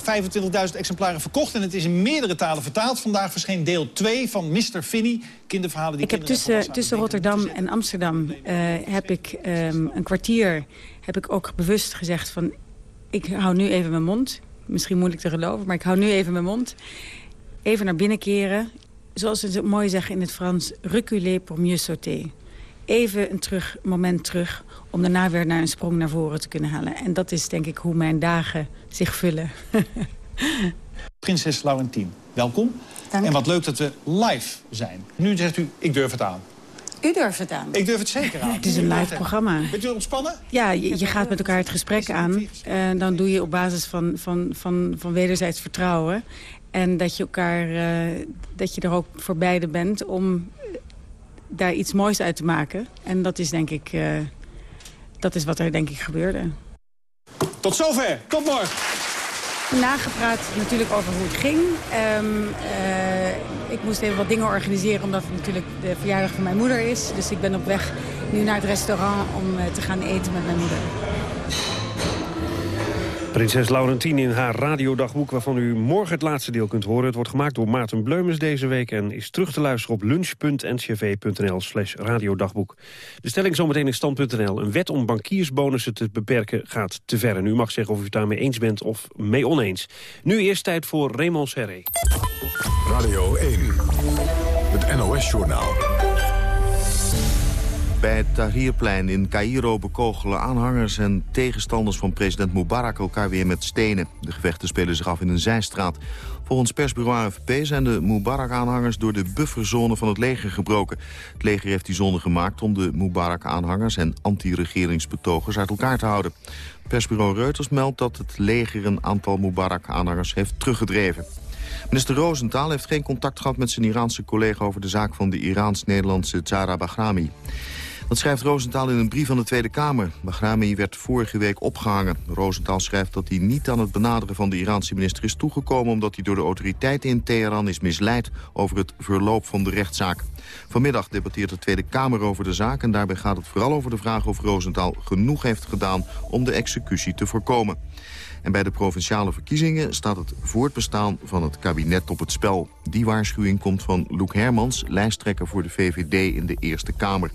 25.000 exemplaren verkocht... en het is in meerdere talen vertaald. Vandaag verscheen deel 2 van Mr. Finny, kinderverhalen die Ik heb tussen, tussen Rotterdam en Amsterdam uh, heb ik um, een kwartier... heb ik ook bewust gezegd van... ik hou nu even mijn mond. Misschien moeilijk te geloven, maar ik hou nu even mijn mond. Even naar binnen keren. Zoals ze het mooi zeggen in het Frans... reculer pour mieux sauter. Even een terug, moment terug om daarna weer naar een sprong naar voren te kunnen halen. En dat is denk ik hoe mijn dagen zich vullen. Prinses Laurentien, welkom. Dank. En wat leuk dat we live zijn. Nu zegt u, ik durf het aan. U durft het aan. Ik durf het zeker aan. Het is een live programma. Bent u ontspannen? Ja, je, je gaat met elkaar het gesprek aan. En dan doe je op basis van, van, van, van wederzijds vertrouwen. En dat je, elkaar, uh, dat je er ook voor beide bent om daar iets moois uit te maken. En dat is denk ik... Uh, dat is wat er denk ik gebeurde. Tot zover. Tot morgen. Nagepraat natuurlijk over hoe het ging. Um, uh, ik moest even wat dingen organiseren omdat het natuurlijk de verjaardag van mijn moeder is. Dus ik ben op weg nu naar het restaurant om uh, te gaan eten met mijn moeder. Prinses Laurentien in haar radiodagboek... waarvan u morgen het laatste deel kunt horen. Het wordt gemaakt door Maarten Bleumens deze week... en is terug te luisteren op lunch.ncv.nl slash radiodagboek. De stelling zometeen in stand.nl. Een wet om bankiersbonussen te beperken gaat te ver. En u mag zeggen of u het daarmee eens bent of mee oneens. Nu eerst tijd voor Raymond Serré. Radio 1, het NOS-journaal. Bij het Tahrirplein in Cairo bekogelen aanhangers en tegenstanders van president Mubarak elkaar weer met stenen. De gevechten spelen zich af in een zijstraat. Volgens persbureau AFP zijn de Mubarak-aanhangers door de bufferzone van het leger gebroken. Het leger heeft die zone gemaakt om de Mubarak-aanhangers en anti-regeringsbetogers uit elkaar te houden. Persbureau Reuters meldt dat het leger een aantal Mubarak-aanhangers heeft teruggedreven. Minister Rosenthal heeft geen contact gehad met zijn Iraanse collega... over de zaak van de Iraans-Nederlandse Zara Bahrami. Dat schrijft Rosenthal in een brief aan de Tweede Kamer. Bahrami werd vorige week opgehangen. Rosenthal schrijft dat hij niet aan het benaderen van de Iraanse minister is toegekomen... omdat hij door de autoriteiten in Teheran is misleid over het verloop van de rechtszaak. Vanmiddag debatteert de Tweede Kamer over de zaak... en daarbij gaat het vooral over de vraag of Rosenthal genoeg heeft gedaan... om de executie te voorkomen. En bij de provinciale verkiezingen staat het voortbestaan van het kabinet op het spel. Die waarschuwing komt van Loek Hermans, lijsttrekker voor de VVD in de Eerste Kamer.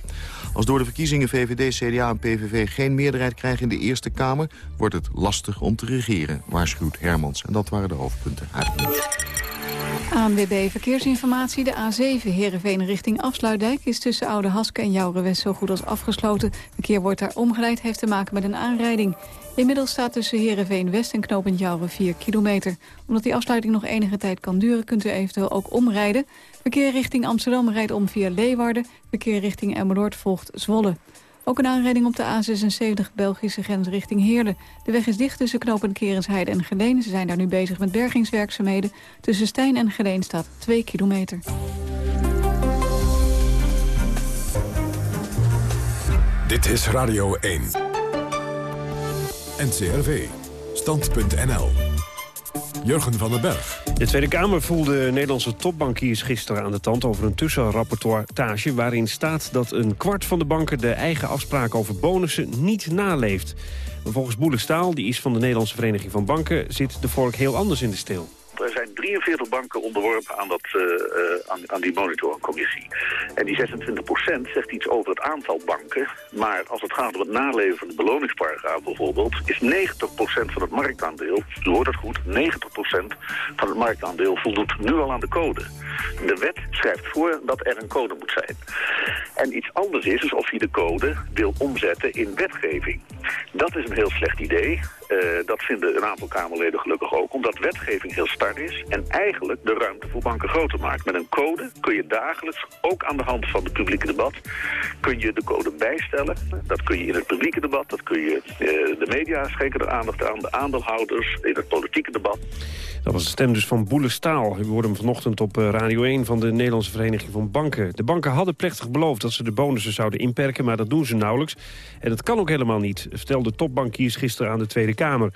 Als door de verkiezingen VVD, CDA en PVV geen meerderheid krijgen in de Eerste Kamer... wordt het lastig om te regeren, waarschuwt Hermans. En dat waren de hoofdpunten uit. ANWB Verkeersinformatie. De A7 Heerenveen richting Afsluitdijk is tussen Oude Haske en Jourenwest zo goed als afgesloten. Verkeer wordt daar omgeleid, heeft te maken met een aanrijding. Inmiddels staat tussen Heerenveen West en Knopend Jouren 4 kilometer. Omdat die afsluiting nog enige tijd kan duren, kunt u eventueel ook omrijden. Verkeer richting Amsterdam rijdt om via Leeuwarden. Verkeer richting Emmeloord volgt Zwolle. Ook een aanrijding op de A76 Belgische grens richting Heerlen. De weg is dicht tussen knooppunt Kerensheide en Geleen. Ze zijn daar nu bezig met bergingswerkzaamheden. Tussen Stijn en Geleen staat 2 kilometer. Dit is Radio 1. NCRV. Stand.nl. Jurgen van den Berg. De Tweede Kamer voelde Nederlandse topbankiers gisteren aan de tand... over een tussenrapportage waarin staat dat een kwart van de banken... de eigen afspraken over bonussen niet naleeft. Maar volgens Boele Staal, die is van de Nederlandse Vereniging van Banken... zit de vork heel anders in de steel. Er zijn 43 banken onderworpen aan, dat, uh, aan, aan, die monitoringcommissie. En die 26% zegt iets over het aantal banken. Maar als het gaat om het naleven van de beloningsparagraaf bijvoorbeeld... is 90% van het marktaandeel, u hoort het goed... 90% van het marktaandeel voldoet nu al aan de code. De wet schrijft voor dat er een code moet zijn. En iets anders is, is of je de code wil omzetten in wetgeving. Dat is een heel slecht idee. Uh, dat vinden een aantal Kamerleden gelukkig ook, omdat wetgeving heel is. En En eigenlijk de ruimte voor banken groter maakt. Met een code kun je dagelijks, ook aan de hand van het publieke debat, kun je de code bijstellen. Dat kun je in het publieke debat, dat kun je, eh, de media schenken er aandacht aan, de aandeelhouders, in het politieke debat. Dat was de stem dus van Boele Staal. U hoorde hem vanochtend op eh, Radio 1 van de Nederlandse Vereniging van Banken. De banken hadden plechtig beloofd dat ze de bonussen zouden inperken... maar dat doen ze nauwelijks. En dat kan ook helemaal niet, vertelde topbankiers gisteren aan de Tweede Kamer.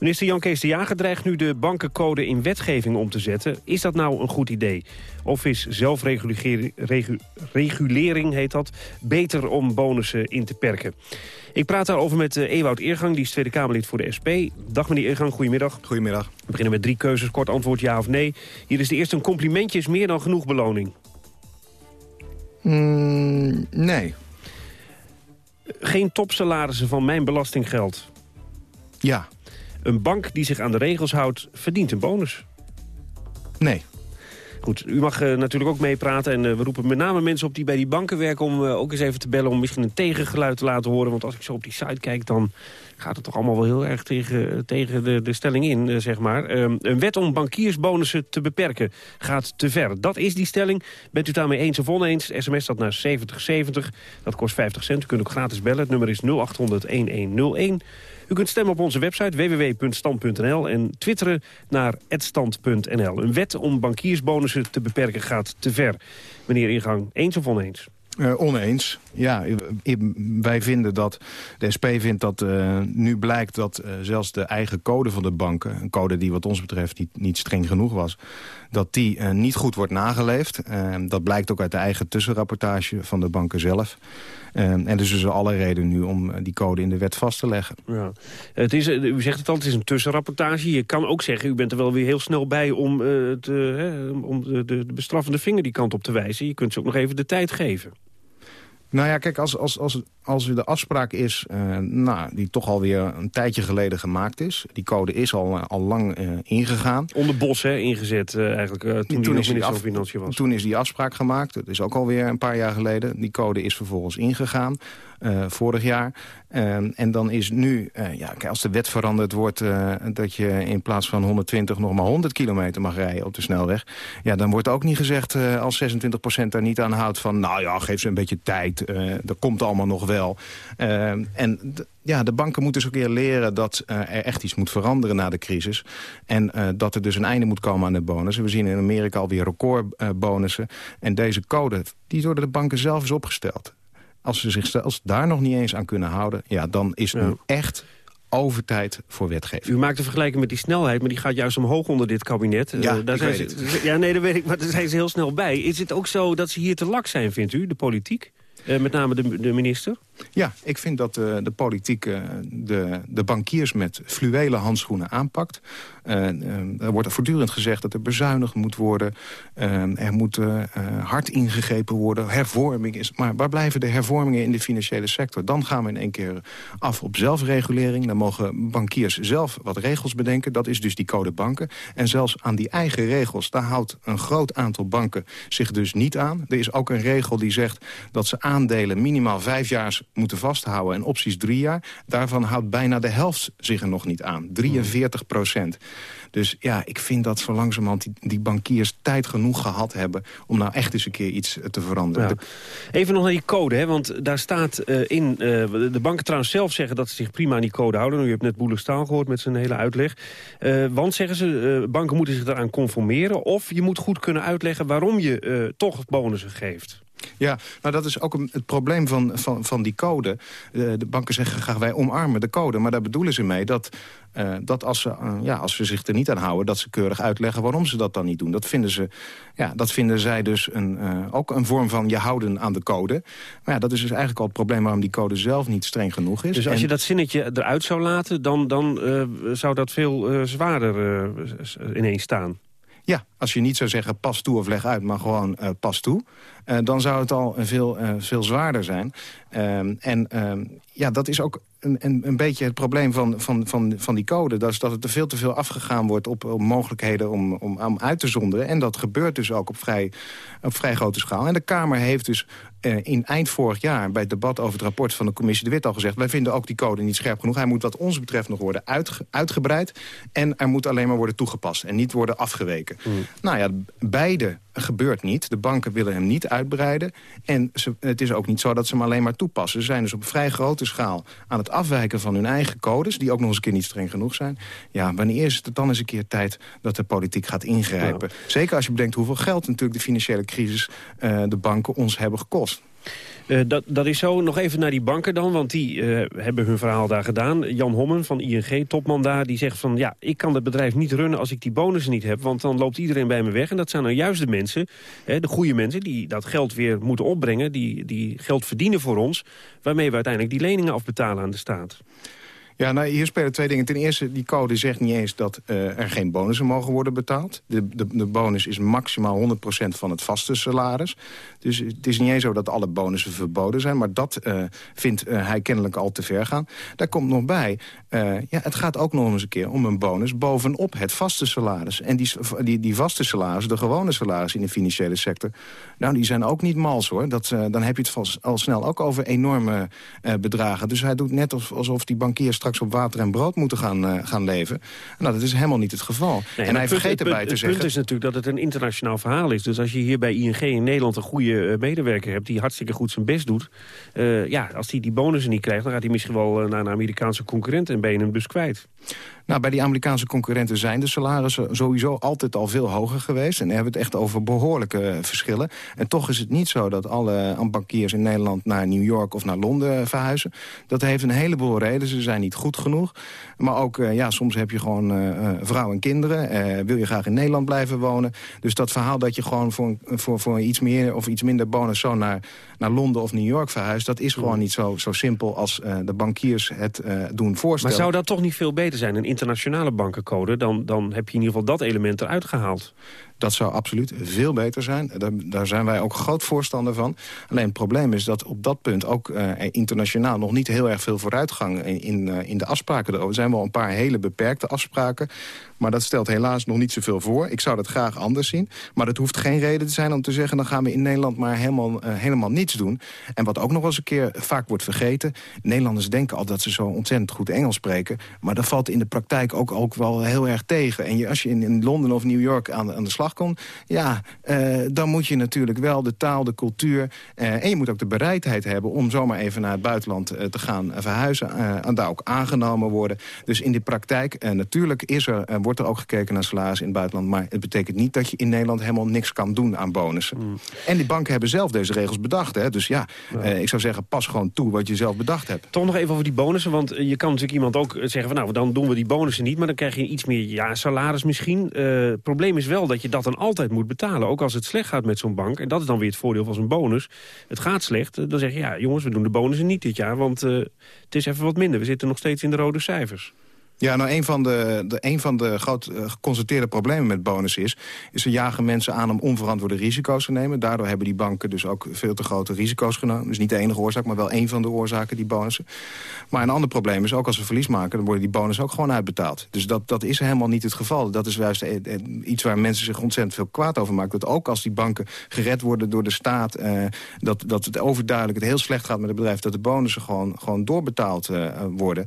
Minister Jan Kees de Jager dreigt nu de bankencode in wetgeving om te zetten. Is dat nou een goed idee? Of is zelfregulering, heet dat, beter om bonussen in te perken? Ik praat daarover met uh, Ewout Eergang, die is Tweede Kamerlid voor de SP. Dag meneer Eergang, goedemiddag. Goedemiddag. We beginnen met drie keuzes, kort antwoord ja of nee. Hier is de eerste een complimentje is meer dan genoeg beloning. Mm, nee. Geen topsalarissen van mijn belastinggeld. Ja. Een bank die zich aan de regels houdt, verdient een bonus. Nee. Goed, u mag uh, natuurlijk ook meepraten. En uh, we roepen met name mensen op die bij die banken werken... om uh, ook eens even te bellen om misschien een tegengeluid te laten horen. Want als ik zo op die site kijk, dan gaat het toch allemaal wel heel erg tegen, tegen de, de stelling in, zeg maar. Ehm, een wet om bankiersbonussen te beperken gaat te ver. Dat is die stelling. Bent u daarmee eens of oneens? SMS dat naar 7070. Dat kost 50 cent. U kunt ook gratis bellen. Het nummer is 0800-1101. U kunt stemmen op onze website www.stand.nl en twitteren naar @stand.nl. Een wet om bankiersbonussen te beperken gaat te ver. Meneer Ingang, eens of oneens? Uh, oneens. Ja, wij vinden dat, de SP vindt dat uh, nu blijkt dat uh, zelfs de eigen code van de banken... een code die wat ons betreft niet, niet streng genoeg was... dat die niet goed wordt nageleefd. dat blijkt ook uit de eigen tussenrapportage van de banken zelf. en dus is er alle reden nu om die code in de wet vast te leggen. Ja. Het is, u zegt het al, het is een tussenrapportage. Je kan ook zeggen, u bent er wel weer heel snel bij... om, hè, om de, de bestraffende vinger die kant op te wijzen. Je kunt ze ook nog even de tijd geven. Nou ja, kijk, als, als, als, als er de afspraak is, uh, nou, die toch alweer een tijdje geleden gemaakt is. Die code is al, al lang uh, ingegaan. Onder Bos, hè, ingezet uh, eigenlijk, toen, toen, is die af, was. toen is die afspraak gemaakt. Dat is ook alweer een paar jaar geleden. Die code is vervolgens ingegaan. Uh, vorig jaar. Uh, en dan is nu, uh, ja, als de wet veranderd wordt... dat je in plaats van 120 nog maar 100 kilometer mag rijden op de snelweg... ja, dan wordt ook niet gezegd als 26% daar niet aan houdt van... nou ja, geef ze een beetje tijd, dat komt allemaal nog wel. en ja, de banken moeten dus ook weer leren dat er echt iets moet veranderen na de crisis. En dat er dus een einde moet komen aan de bonussen. We zien in Amerika alweer recordbonussen. Uh, en deze code, die door de banken zelf is opgesteld. Als ze zich zelfs daar nog niet eens aan kunnen houden... ja, dan is het ja. nu echt overtijd voor wetgeving. U maakt een vergelijking met die snelheid, maar die gaat juist omhoog onder dit kabinet. Ja, uh, daar zijn ze, ja, nee, dat weet ik, maar daar zijn ze heel snel bij. Is het ook zo dat ze hier te lak zijn, vindt u, de politiek? Uh, met name de, de minister? Ja, ik vind dat uh, de politiek uh, de, de bankiers met fluwelen handschoenen aanpakt. Uh, er wordt voortdurend gezegd dat er bezuinigd moet worden. er moet hard ingegrepen worden. Hervorming is... Maar waar blijven de hervormingen in de financiële sector? Dan gaan we in één keer af op zelfregulering. Dan mogen bankiers zelf wat regels bedenken. Dat is dus die code banken. En zelfs aan die eigen regels, daar houdt een groot aantal banken zich dus niet aan. Er is ook een regel die zegt dat ze aandelen minimaal vijf jaar moeten vasthouden en opties drie jaar. Daarvan houdt bijna de helft zich er nog niet aan. 43 procent. Dus ja, ik vind dat zo langzamerhand die, die bankiers tijd genoeg gehad hebben... om nou echt eens een keer iets te veranderen. Even nog naar die code, hè, want daar staat uh, in... Uh, de banken trouwens zelf zeggen dat ze zich prima aan die code houden. U hebt net Boele Staal gehoord met zijn hele uitleg. Uh, want, zeggen ze, banken moeten zich daaraan conformeren... of je moet goed kunnen uitleggen waarom je toch bonussen geeft. Ja, nou dat is ook een, het probleem van, van, van die code. De, de banken zeggen graag wij omarmen de code. Maar daar bedoelen ze mee dat, uh, dat als, ze, uh, ja, als ze zich er niet aan houden... dat ze keurig uitleggen waarom ze dat dan niet doen. Dat vinden, ze, ja, dat vinden zij dus een, uh, ook een vorm van je houden aan de code. Maar ja, dat is dus eigenlijk al het probleem... waarom die code zelf niet streng genoeg is. Dus als en, je dat zinnetje eruit zou laten... dan, dan zou dat veel zwaarder ineens staan? Ja, als je niet zou zeggen pas toe of leg uit, maar gewoon pas toe... dan zou het al veel, veel zwaarder zijn. Ehm, en ehm, ja, dat is ook een, een, een, beetje het probleem van, van, van, van die code. Dat is dat het er veel te veel afgegaan wordt op, op mogelijkheden om, om, om uit te zonderen. En dat gebeurt dus ook op vrij, op vrij grote schaal. En de Kamer heeft dus uh, in eind vorig jaar bij het debat over het rapport van de commissie De Wit al gezegd... wij vinden ook die code niet scherp genoeg. Hij moet wat ons betreft nog worden uitgebreid. En er moet alleen maar worden toegepast en niet worden afgeweken. Mm. Nou ja, beide gebeurt niet. De banken willen hem niet uitbreiden. En ze, het is ook niet zo dat ze hem alleen maar toepassen. Ze zijn dus op vrij grote schaal aan het afwijken van hun eigen codes... die ook nog eens een keer niet streng genoeg zijn. Ja, wanneer is het dan eens een keer tijd dat de politiek gaat ingrijpen? Zeker als je bedenkt hoeveel geld natuurlijk de financiële crisis... Uh, de banken ons hebben gekost. Uh, dat, dat is zo. Nog even naar die banken dan, want die uh, hebben hun verhaal daar gedaan. Jan Hommen van ING, topman daar, die zegt van... ja, ik kan het bedrijf niet runnen als ik die bonussen niet heb... want dan loopt iedereen bij me weg. En dat zijn nou juist de mensen, hè, de goede mensen... die dat geld weer moeten opbrengen, die, die geld verdienen voor ons... waarmee we uiteindelijk die leningen afbetalen aan de staat. Ja, nou, hier spelen twee dingen. Ten eerste, die code zegt niet eens dat uh, er geen bonussen mogen worden betaald. De, de, de bonus is maximaal 100% van het vaste salaris. Dus het is niet eens zo dat alle bonussen verboden zijn. Maar dat uh, vindt uh, hij kennelijk al te ver gaan. Daar komt nog bij, ja, het gaat ook nog eens een keer om een bonus bovenop het vaste salaris. En die, die, die vaste salaris, de gewone salaris in de financiële sector... nou, die zijn ook niet mals, hoor. Dat, dan heb je het al snel ook over enorme bedragen. Dus hij doet net alsof die bankier straks op water en brood moeten gaan, uh, gaan leven. Nou, dat is helemaal niet het geval. en hij vergeet erbij te zeggen... Het punt is natuurlijk dat het een internationaal verhaal is. Dus als je hier bij ING in Nederland een goede uh, medewerker hebt... die hartstikke goed zijn best doet... Uh, ja, als hij die bonussen niet krijgt... dan gaat hij misschien wel naar een Amerikaanse concurrent... en ben je hem dus kwijt. Nou, bij die Amerikaanse concurrenten zijn de salarissen sowieso altijd al veel hoger geweest. En dan hebben we het echt over behoorlijke verschillen. En toch is het niet zo dat alle bankiers in Nederland naar New York of naar Londen verhuizen. Dat heeft een heleboel redenen. Ze zijn niet goed genoeg. Maar ook, uh, ja, soms heb je gewoon uh, vrouw en kinderen. Wil je graag in Nederland blijven wonen. Dus dat verhaal dat je gewoon voor, voor, voor iets meer of iets minder bonus zo naar, naar Londen of New York verhuist... dat is gewoon niet zo, zo simpel als de bankiers het doen voorstellen. Maar zou dat toch niet veel beter zijn, een internationale bankencode... dan, dan heb je in ieder geval dat element eruit gehaald. Dat zou absoluut veel beter zijn. Daar, daar, zijn wij ook groot voorstander van. Alleen het probleem is dat op dat punt ook uh, internationaal... nog niet heel erg veel vooruitgang in, in, uh, in de afspraken. Er zijn wel een paar hele beperkte afspraken. Maar dat stelt helaas nog niet zoveel voor. Ik zou dat graag anders zien. Maar dat hoeft geen reden te zijn om te zeggen... dan gaan we in Nederland maar helemaal, uh, helemaal niets doen. En wat ook nog eens een keer vaak wordt vergeten... Nederlanders denken al dat ze zo ontzettend goed Engels spreken. Maar dat valt in de praktijk ook, ook wel heel erg tegen. En je, als je in, in Londen of New York aan, aan de slag komt... ja, uh, dan moet je natuurlijk wel de taal, de cultuur... Uh, en je moet ook de bereidheid hebben om zomaar even naar het buitenland te gaan verhuizen. en daar ook aangenomen worden. Dus in de praktijk, natuurlijk is er er ook gekeken naar salaris in het buitenland. Maar het betekent niet dat je in Nederland helemaal niks kan doen aan bonussen. Mm. En die banken hebben zelf deze regels bedacht. Hè? Dus ja, Eh, ik zou zeggen, pas gewoon toe wat je zelf bedacht hebt. Toch nog even over die bonussen. Want je kan natuurlijk iemand ook zeggen van nou, dan doen we die bonussen niet. Maar dan krijg je iets meer ja, salaris misschien. Uh, het probleem is wel dat je dat dan altijd moet betalen. Ook als het slecht gaat met zo'n bank. En dat is dan weer het voordeel van zo'n bonus. Het gaat slecht. Eh, dan zeg je ja jongens, we doen de bonussen niet dit jaar. Want uh, het is even wat minder. We zitten nog steeds in de rode cijfers. Ja, nou, een van de, de, een van de groot uh, geconstateerde problemen met bonus is... is ze jagen mensen aan om onverantwoorde risico's te nemen. Daardoor hebben die banken dus ook veel te grote risico's genomen. Dus niet de enige oorzaak, maar wel een van de oorzaken, die bonussen. Maar een ander probleem is, ook als ze verlies maken... dan worden die bonussen ook gewoon uitbetaald. Dus dat, dat is helemaal niet het geval. Dat is juist eh, eh, iets waar mensen zich ontzettend veel kwaad over maken. Dat ook als die banken gered worden door de staat... Dat, dat het overduidelijk het heel slecht gaat met het bedrijf... dat de bonussen gewoon, gewoon doorbetaald worden.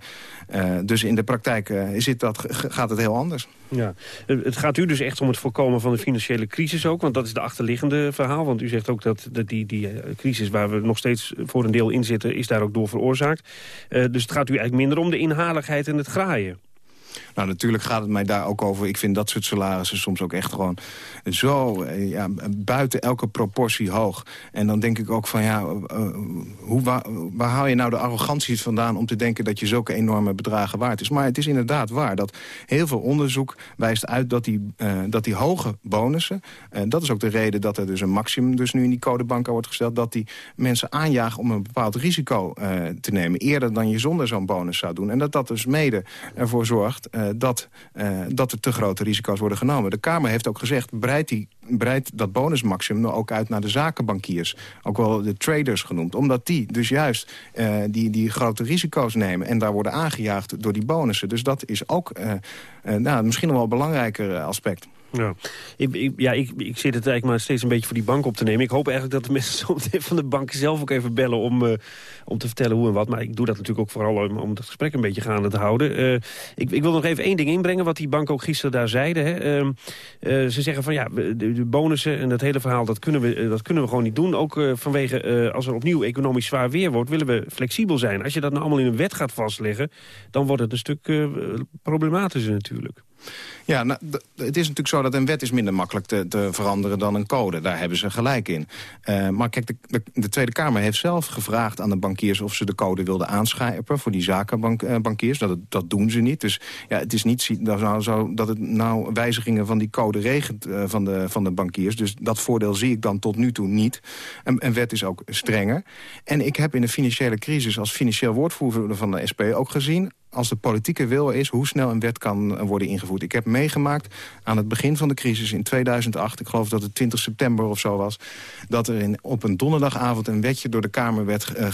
Uh, dus in de praktijk zit dat, gaat het heel anders. Ja. Het gaat u dus echt om het voorkomen van de financiële crisis ook. Want dat is de achterliggende verhaal. Want u zegt ook dat, dat die, die crisis waar we nog steeds voor een deel in zitten... is daar ook door veroorzaakt. Dus het gaat u eigenlijk minder om de inhaligheid en het graaien. Nou, natuurlijk gaat het mij daar ook over. Ik vind dat soort salarissen soms ook echt gewoon zo eh, ja, buiten elke proportie hoog. En dan denk ik ook van, ja, uh, hoe, waar, waar, haal je nou de arrogantie vandaan... om te denken dat je zulke enorme bedragen waard is? Maar het is inderdaad waar dat heel veel onderzoek wijst uit... dat die, dat die hoge bonussen, en dat is ook de reden dat er dus een maximum... dus nu in die codebank wordt gesteld... dat die mensen aanjagen om een bepaald risico te nemen... eerder dan je zonder zo'n bonus zou doen. En dat dat dus mede ervoor zorgt eh, dat, uh, dat er te grote risico's worden genomen. De Kamer heeft ook gezegd, breid, die, breid dat bonusmaximum ook uit naar de zakenbankiers. Ook wel de traders genoemd. Omdat die dus juist uh, die, die grote risico's nemen en daar worden aangejaagd door die bonussen. Dus dat is ook nou, misschien nog wel een belangrijker aspect. Ja, ik, ik, ja ik, ik zit het eigenlijk maar steeds een beetje voor die bank op te nemen. Ik hoop eigenlijk dat de mensen zometeen van de bank zelf ook even bellen om, uh, om te vertellen hoe en wat. Maar ik doe dat natuurlijk ook vooral om, om het gesprek een beetje gaande te houden. Uh, ik, ik wil nog even één ding inbrengen, wat die bank ook gisteren daar zeiden. Hè. Uh, ze zeggen van ja, de, de, bonussen en dat hele verhaal, dat kunnen we, dat kunnen we gewoon niet doen. Ook vanwege, als er opnieuw economisch zwaar weer wordt, willen we flexibel zijn. Als je dat nou allemaal in een wet gaat vastleggen, dan wordt het een stuk problematischer natuurlijk. Ja, nou, het is natuurlijk zo dat een wet is minder makkelijk te, te veranderen dan een code. Daar hebben ze gelijk in. Uh, maar kijk, de, de, de, Tweede Kamer heeft zelf gevraagd aan de bankiers... of ze de code wilden aanscherpen voor die zakenbankiers. Dat, dat doen ze niet. Dus ja, het is niet zo, zo dat het nou wijzigingen van die code regent uh, van, de, van de bankiers. Dus dat voordeel zie ik dan tot nu toe niet. Een, een wet is ook strenger. En ik heb in de financiële crisis als financieel woordvoerder van de SP ook gezien als de politieke wil is hoe snel een wet kan worden ingevoerd. Ik heb meegemaakt aan het begin van de crisis in 2008... ik geloof dat het 20 september of zo was... dat er in, op een donderdagavond een wetje door de Kamer werd uh,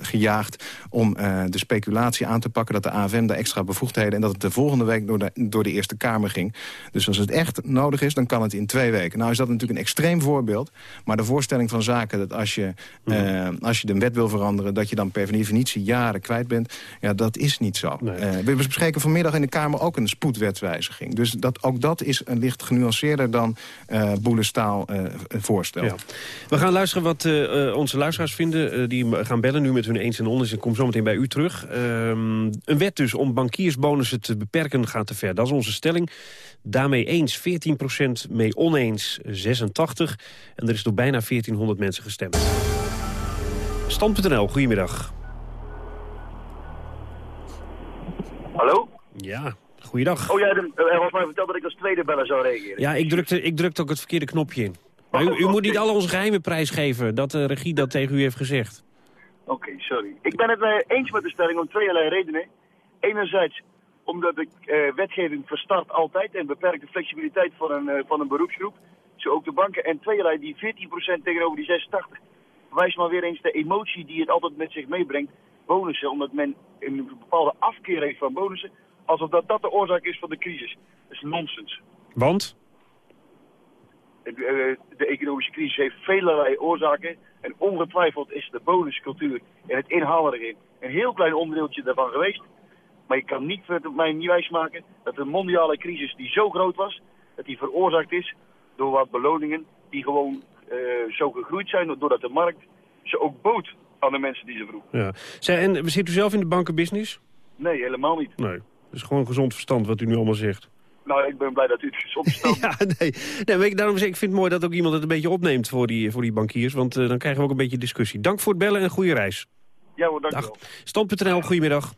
gejaagd... om uh, de speculatie aan te pakken, dat de AFM daar extra bevoegdheden... en dat het de volgende week door de, door de Eerste Kamer ging. Dus als het echt nodig is, dan kan het in twee weken. Nou is dat natuurlijk een extreem voorbeeld. Maar de voorstelling van zaken dat als je, uh, als je de wet wil veranderen... dat je dan per definitie jaren kwijt bent, ja, dat is niet zo. Nee. Uh, we bespreken vanmiddag in de Kamer ook een spoedwetswijziging. Dus dat, ook dat is een licht genuanceerder dan uh, Boelestaal uh, voorstelt. Ja. We gaan luisteren wat uh, onze luisteraars vinden. die gaan bellen nu met hun eens en oneens. Ik kom zometeen bij u terug. Um, een wet dus om bankiersbonussen te beperken gaat te ver. Dat is onze stelling. Daarmee eens 14% mee oneens 86. En er is door bijna 1400 mensen gestemd. Stand.nl, goedemiddag. Hallo? Ja, goeiedag. Oh ja, er was mij verteld dat ik als tweede beller zou reageren. Ja, ik drukte, ik drukte ook het verkeerde knopje in. Maar u, u moet niet al onze geheimen prijsgeven, dat de regie dat tegen u heeft gezegd. Oké, okay, sorry. Ik ben het uh, eens met de stelling om tweeërlei redenen. Enerzijds omdat ik uh, wetgeving verstart altijd en beperkt de flexibiliteit van een, uh, van een beroepsgroep. Zo ook de banken. En tweeërlei, die 14% tegenover die 86 wijst maar weer eens de emotie die het altijd met zich meebrengt bonussen, omdat men een bepaalde afkeer heeft van bonussen, alsof dat, dat de oorzaak is van de crisis. Dat is nonsens. Want? De, de economische crisis heeft vele oorzaken en ongetwijfeld is de bonuscultuur en het inhalen erin een heel klein onderdeeltje daarvan geweest. Maar je kan niet op mij niet wijsmaken dat de mondiale crisis die zo groot was, dat die veroorzaakt is door wat beloningen die gewoon uh, zo gegroeid zijn, doordat de markt ze ook bood aan de mensen die ze vroeg. Ja. Zij, en zit u zelf in de bankenbusiness? Nee, helemaal niet. Nee, dat is gewoon gezond verstand wat u nu allemaal zegt. Nou, ik ben blij dat u het gezond verstand Ja, nee. nee maar ik, daarom zeg ik, vind het mooi dat ook iemand het een beetje opneemt voor die, voor die bankiers. Want uh, dan krijgen we ook een beetje discussie. Dank voor het bellen en goede reis. Ja hoor, dank Dag. Stand.nl, goedemiddag.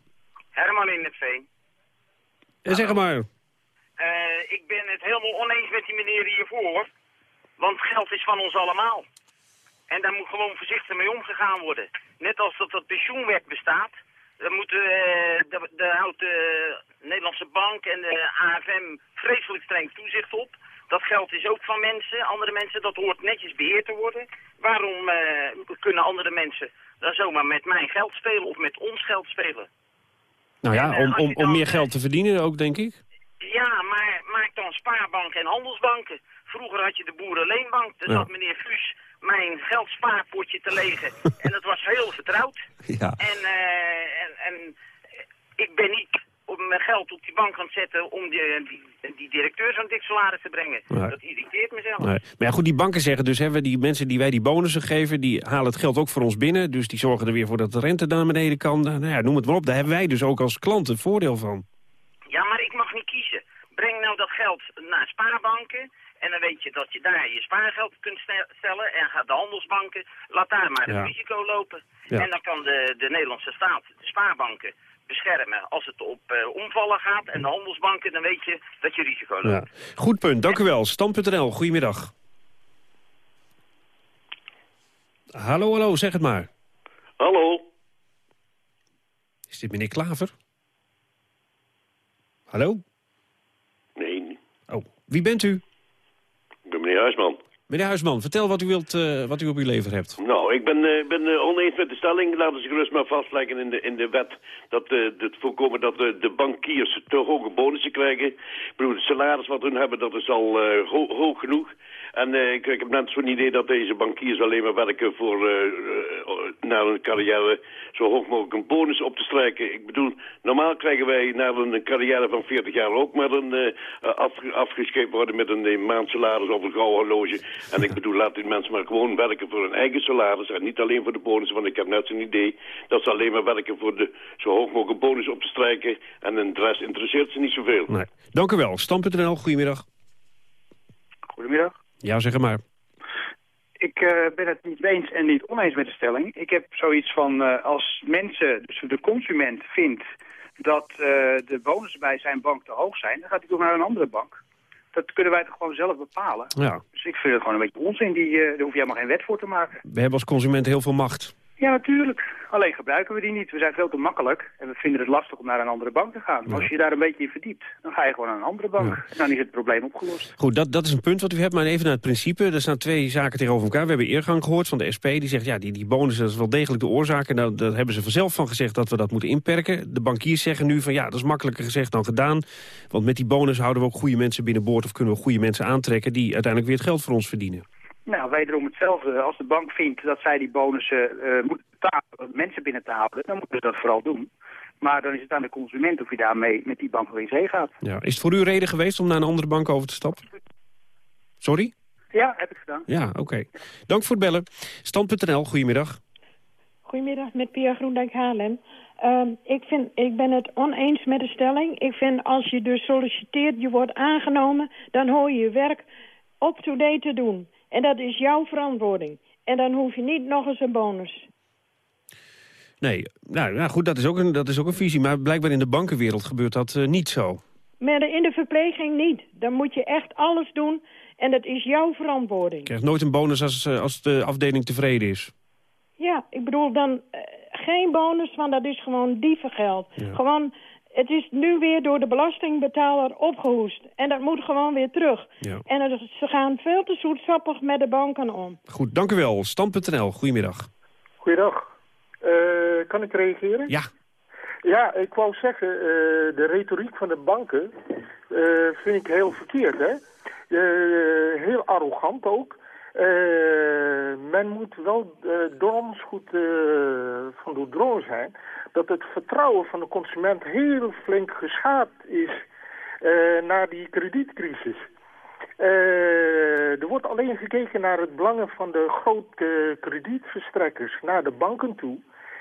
Herman in het Veen. En zeg maar. Uh, ik ben het helemaal oneens met die meneer hiervoor. Want geld is van ons allemaal. En daar moet gewoon voorzichtig mee omgegaan worden. Net als dat het pensioenwet bestaat, dan moeten, uh, de, de, houdt de Nederlandse Bank en de AFM vreselijk streng toezicht op. Dat geld is ook van mensen, andere mensen, dat hoort netjes beheerd te worden. Waarom uh, kunnen andere mensen dan zomaar met mijn geld spelen of met ons geld spelen? Nou ja, en, om, om, om meer geld te verdienen ook, denk ik. Ja, maar maak dan spaarbanken en handelsbanken. Vroeger had je de boerenleenbank, daar ja. zat meneer Fuus mijn geldspaarpotje te legen. en dat was heel vertrouwd. Ja. En, uh, en, en ik ben niet op mijn geld op die bank gaan zetten om die, die, die directeur zo'n dik salaris te brengen. Nee. Dat irriteert me zelf. Nee. Maar ja, goed, die banken zeggen dus, hè, die mensen die wij die bonussen geven, die halen het geld ook voor ons binnen. Dus die zorgen er weer voor dat de rente naar beneden kan. Nou ja, noem het maar op. Daar hebben wij dus ook als klant een voordeel van. Ja, maar ik mag niet kiezen. Breng nou dat geld naar spaarbanken en dan weet je dat je daar je spaargeld kunt stellen. En gaat de handelsbanken, laat daar maar het ja. risico lopen. Ja. En dan kan de, de Nederlandse staat de spaarbanken beschermen als het op uh, omvallen gaat. En de handelsbanken, dan weet je dat je risico loopt. Ja. Goed punt, dank u wel. Stand.nl, goedemiddag. Hallo, hallo, zeg het maar. Hallo. Is dit meneer Klaver? Hallo? Wie bent u? Ben meneer Huisman. Meneer Huisman, vertel wat u, wilt, uh, wat u op uw lever hebt. Nou, ik ben, uh, ben uh, oneens met de stelling. Laten ze gerust maar vastleggen in de, in de wet... dat het voorkomen dat de bankiers te hoge bonussen krijgen. Ik bedoel, het salaris wat hun hebben, dat is al ho hoog genoeg. En uh, ik, ik, heb net zo'n idee dat deze bankiers alleen maar werken voor uh, uh, na een carrière zo hoog mogelijk een bonus op te strijken. Ik bedoel, normaal krijgen wij na een carrière van 40 jaar ook maar een af, afgescheept worden met een maandsalaris of een gouden horloge. En ik bedoel, laat die mensen maar gewoon werken voor hun eigen salaris en niet alleen voor de bonus. Want ik heb net zo'n idee dat ze alleen maar werken voor de zo hoog mogelijk bonus op te strijken. En de rest interesseert ze niet zoveel. Nee. Dank u wel. Stam.nl, goedemiddag. Goedemiddag. Ja, zeg maar. Ik uh, ben het niet eens en niet oneens met de stelling. Ik heb zoiets van, uh, als mensen, dus de consument vindt dat uh, de bonussen bij zijn bank te hoog zijn, dan gaat hij toch naar een andere bank. Dat kunnen wij toch gewoon zelf bepalen. Ja. Dus ik vind het gewoon een beetje onzin. Die, daar hoef je helemaal geen wet voor te maken. We hebben als consument heel veel macht. Ja, natuurlijk. Alleen gebruiken we die niet. We zijn veel te makkelijk en we vinden het lastig om naar een andere bank te gaan. Ja. Als je daar een beetje in verdiept, dan ga je gewoon naar een andere bank. Ja. En dan is het probleem opgelost. Goed, dat, dat is een punt wat u hebt, maar even naar het principe. Er staan twee zaken tegenover elkaar. We hebben eergang gehoord van de SP, die zegt... ja, die, die bonus dat is wel degelijk de oorzaak. En nou, daar hebben ze vanzelf van gezegd dat we dat moeten inperken. De bankiers zeggen nu van ja, dat is makkelijker gezegd dan gedaan. Want met die bonus houden we ook goede mensen binnenboord... of kunnen we goede mensen aantrekken die uiteindelijk weer het geld voor ons verdienen. Nou, wederom hetzelfde. Als de bank vindt dat zij die bonussen uh, moeten betalen, mensen binnen te halen, dan moeten ze dat vooral doen. Maar dan is het aan de consument of je daarmee met die bank wel in zee gaat. Ja. Is het voor u reden geweest om naar een andere bank over te stappen? Sorry? Ja, heb ik gedaan. Ja, oké. Okay. Dank voor het bellen. Stand.nl, goedemiddag. Goedemiddag, met Pia Groendijk Haarlem. Uh, ik, vind, ik ben het oneens met de stelling. Ik vind als je dus solliciteert, je wordt aangenomen... dan hoor je je werk up-to-date te doen. En dat is jouw verantwoording. En dan hoef je niet nog eens een bonus. Nee, nou, nou goed, dat is, ook een, dat is ook een visie. Maar blijkbaar in de bankenwereld gebeurt dat uh, niet zo. Maar in de verpleging niet. Dan moet je echt alles doen en dat is jouw verantwoording. Je krijgt nooit een bonus als, als de afdeling tevreden is. Ja, ik bedoel dan uh, geen bonus, want dat is gewoon dievengeld. Ja. Gewoon het is nu weer door de belastingbetaler opgehoest. En dat moet gewoon weer terug. Ja. En er, ze gaan veel te zoetsappig met de banken om. Goed, dank u wel. Stam.nl, goedemiddag. Goeiedag. Uh, kan ik reageren? Ja. Ja, ik wou zeggen, uh, de retoriek van de banken uh, vind ik heel verkeerd, hè. heel arrogant ook. men moet wel dorms goed van doordrongen zijn dat het vertrouwen van de consument heel flink geschaad is uh, na die kredietcrisis. Uh, er wordt alleen gekeken naar het belangen van de grote kredietverstrekkers naar de banken toe.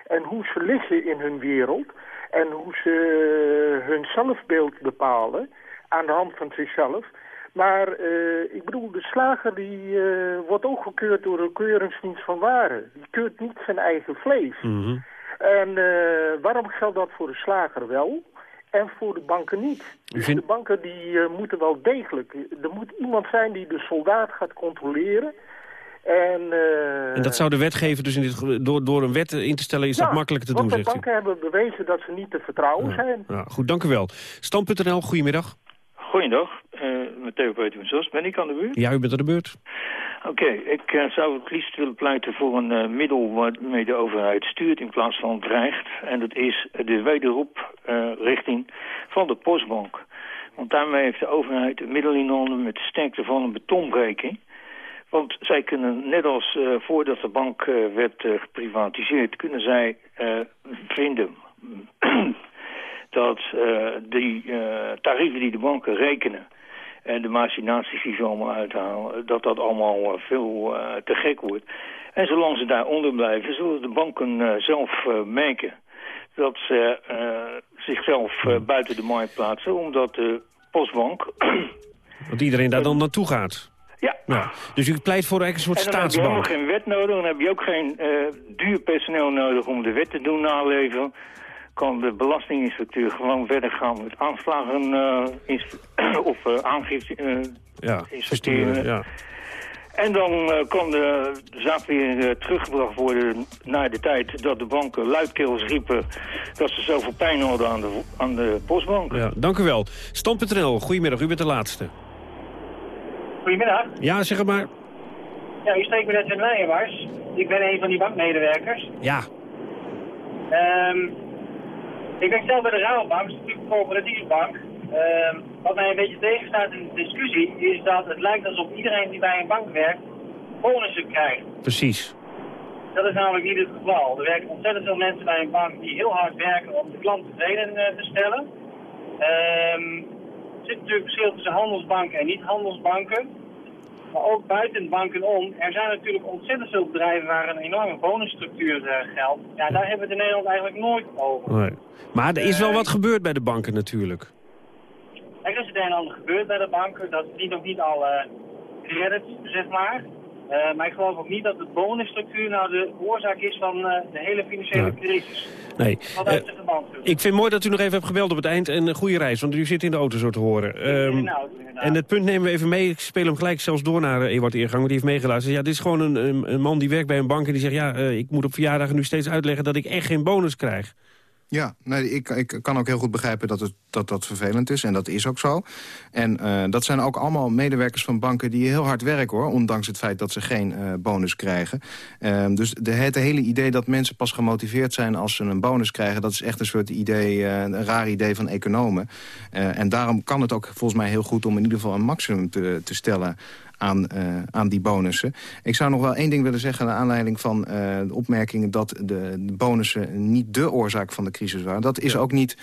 En hoe ze liggen in hun wereld. En hoe ze hun zelfbeeld bepalen aan de hand van zichzelf. Maar uh, ik bedoel, de slager die wordt ook gekeurd door een keuringsdienst van waren. Die keurt niet zijn eigen vlees. Mm. En uh, waarom geldt dat voor de slager wel en voor de banken niet? Dus vind... de banken die uh, moeten wel degelijk... Er moet iemand zijn die de soldaat gaat controleren... En, uh, en dat zou de wetgever dus in dit, door, door een wet in te stellen is ja, dat makkelijker te doen, zegt de banken hebben bewezen dat ze niet te vertrouwen ja. zijn. Ja, goed, dank u wel. Stand.nl, goedemiddag. Goeiedag, uh, met Theo Peter Ben ik aan de beurt? Ja, u bent aan de beurt. Oké, ik uh, zou het liefst willen pleiten voor een uh, middel waarmee de overheid stuurt in plaats van dreigt. En dat is de wederoprichting uh, van de postbank. Want daarmee heeft de overheid een middel in handen met de sterkte van een betonbreking. Want zij kunnen, net als voordat de bank werd geprivatiseerd, kunnen zij vinden dat die tarieven die de banken rekenen en de machinaties die ze allemaal uithalen, dat dat allemaal uh, veel uh, te gek wordt. En zolang ze daaronder blijven, zullen de banken uh, zelf merken dat ze zichzelf buiten de markt plaatsen, omdat de postbank... Dat iedereen daar dan naartoe gaat. Ja. ja. Dus u pleit voor een soort staatsbank. Dan heb je helemaal geen wet nodig, dan heb je ook geen duur personeel nodig om de wet te doen naleveren kan de belastinginspecteur gewoon verder gaan met aanslagen uh, of uh, aangifte uh, ja, inspecteren. Ja. En dan kan de zaak weer teruggebracht worden naar de tijd dat de banken luidkeels riepen dat ze zoveel pijn hadden aan de, aan de postbank. Ja, dank u wel. Stand.nl, goedemiddag, u bent de laatste. Goedemiddag. Ja, zeg het maar. Ja, u spreekt met Edwin Leijenbars. Ik ben een van die bankmedewerkers. Ja. Ehm ik ben zelf bij de Rabobank, is natuurlijk een coöperatieve bank. Ehm wat mij een beetje tegenstaat in de discussie is dat het lijkt alsof iedereen die bij een bank werkt bonussen krijgt. Precies. Dat is namelijk niet het geval. Er werken ontzettend veel mensen bij een bank die heel hard werken om de klant tevreden eh, te stellen. Ehm er zit natuurlijk verschil tussen handelsbanken en niet-handelsbanken. Maar ook buiten banken om. Er zijn natuurlijk ontzettend veel bedrijven waar een enorme bonusstructuur eh, geldt. Ja, daar hebben we het in Nederland eigenlijk nooit over. Nee. Maar er is wel wat gebeurd bij de banken natuurlijk. Er is het een en ander gebeurd bij de banken. Dat niet nog niet al eh credits, zeg maar. Eh, maar ik geloof ook niet dat de bonusstructuur nou de oorzaak is van eh, de hele financiële crisis. Nee. Wat Eh, de verband is. ik vind het mooi dat u nog even hebt gebeld op het eind. En een goede reis, want u zit in de auto zo te horen. Ehm, en het punt nemen we even mee. Ik speel hem gelijk zelfs door naar Ewart Eergang. Want die heeft meegeluisterd. Ja, dit is gewoon een, een, man die werkt bij een bank. En die zegt, ja, ik moet op verjaardagen nu steeds uitleggen... dat ik echt geen bonus krijg. Ja, nee, ik, ik kan ook heel goed begrijpen dat, het, dat dat vervelend is. En dat is ook zo. En eh, dat zijn ook allemaal medewerkers van banken die heel hard werken, hoor. Ondanks het feit dat ze geen eh, bonus krijgen. Ehm, dus de, het hele idee dat mensen pas gemotiveerd zijn als ze een bonus krijgen... dat is echt een soort idee, eh, een raar idee van economen. En daarom kan het ook volgens mij heel goed om in ieder geval een maximum te, te stellen aan, eh, aan die bonussen. Ik zou nog wel één ding willen zeggen... naar aanleiding van eh, de opmerkingen dat de, de bonussen niet de oorzaak van de crisis waren. Dat is ook niet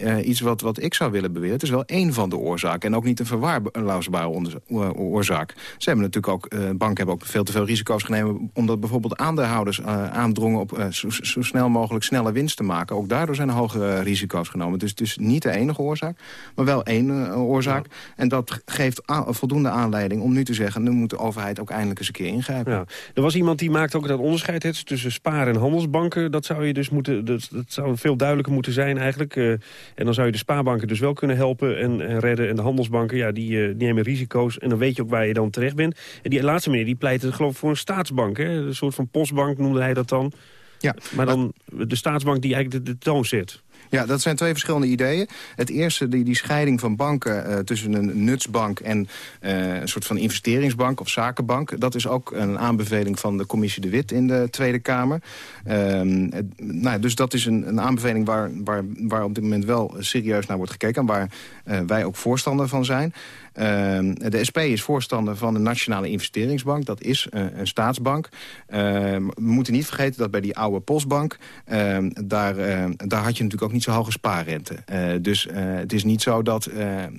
eh, iets wat, wat ik zou willen beweren. Het is wel één van de oorzaken en ook niet een verwaarloosbare oor- oorzaak. Ze hebben natuurlijk ook, eh, banken hebben ook veel te veel risico's genomen... omdat bijvoorbeeld aandeelhouders eh, aandrongen op eh, zo, zo snel mogelijk snelle winst te maken. Ook daardoor zijn er hogere risico's genomen. Dus het is niet de enige oorzaak, maar wel één eh, oorzaak. En dat geeft voldoende aanleiding om nu te zeggen... nu moet de overheid ook eindelijk eens een keer ingrijpen. Ja. Er was iemand die maakte ook dat onderscheid tussen spaar- en handelsbanken. Dat zou je dus moeten, dat, dat zou veel duidelijker moeten zijn eigenlijk. Eh, en dan zou je de spaarbanken dus wel kunnen helpen en, en redden. En de handelsbanken, ja, die, eh, die nemen risico's. En dan weet je ook waar je dan terecht bent. En die laatste meneer, die pleitte geloof ik voor een staatsbank. Hè? Een soort van postbank noemde hij dat dan. Ja. Maar dan de staatsbank die eigenlijk de, de toon zet. Ja, dat zijn twee verschillende ideeën. Het eerste, die, die scheiding van banken eh, tussen een nutsbank en eh, een soort van investeringsbank of zakenbank. Dat is ook een aanbeveling van de commissie De Wit in de Tweede Kamer. Ehm, nou, dus dat is een, een aanbeveling waar, waar, waar op dit moment wel serieus naar wordt gekeken. En waar eh, wij ook voorstander van zijn. Ehm, de SP is voorstander van de Nationale Investeringsbank. Dat is eh, een staatsbank. Ehm, we moeten niet vergeten dat bij die oude postbank... ehm, daar, daar had je natuurlijk ook niet zo hoge spaarrente. Eh, dus eh, het is niet zo dat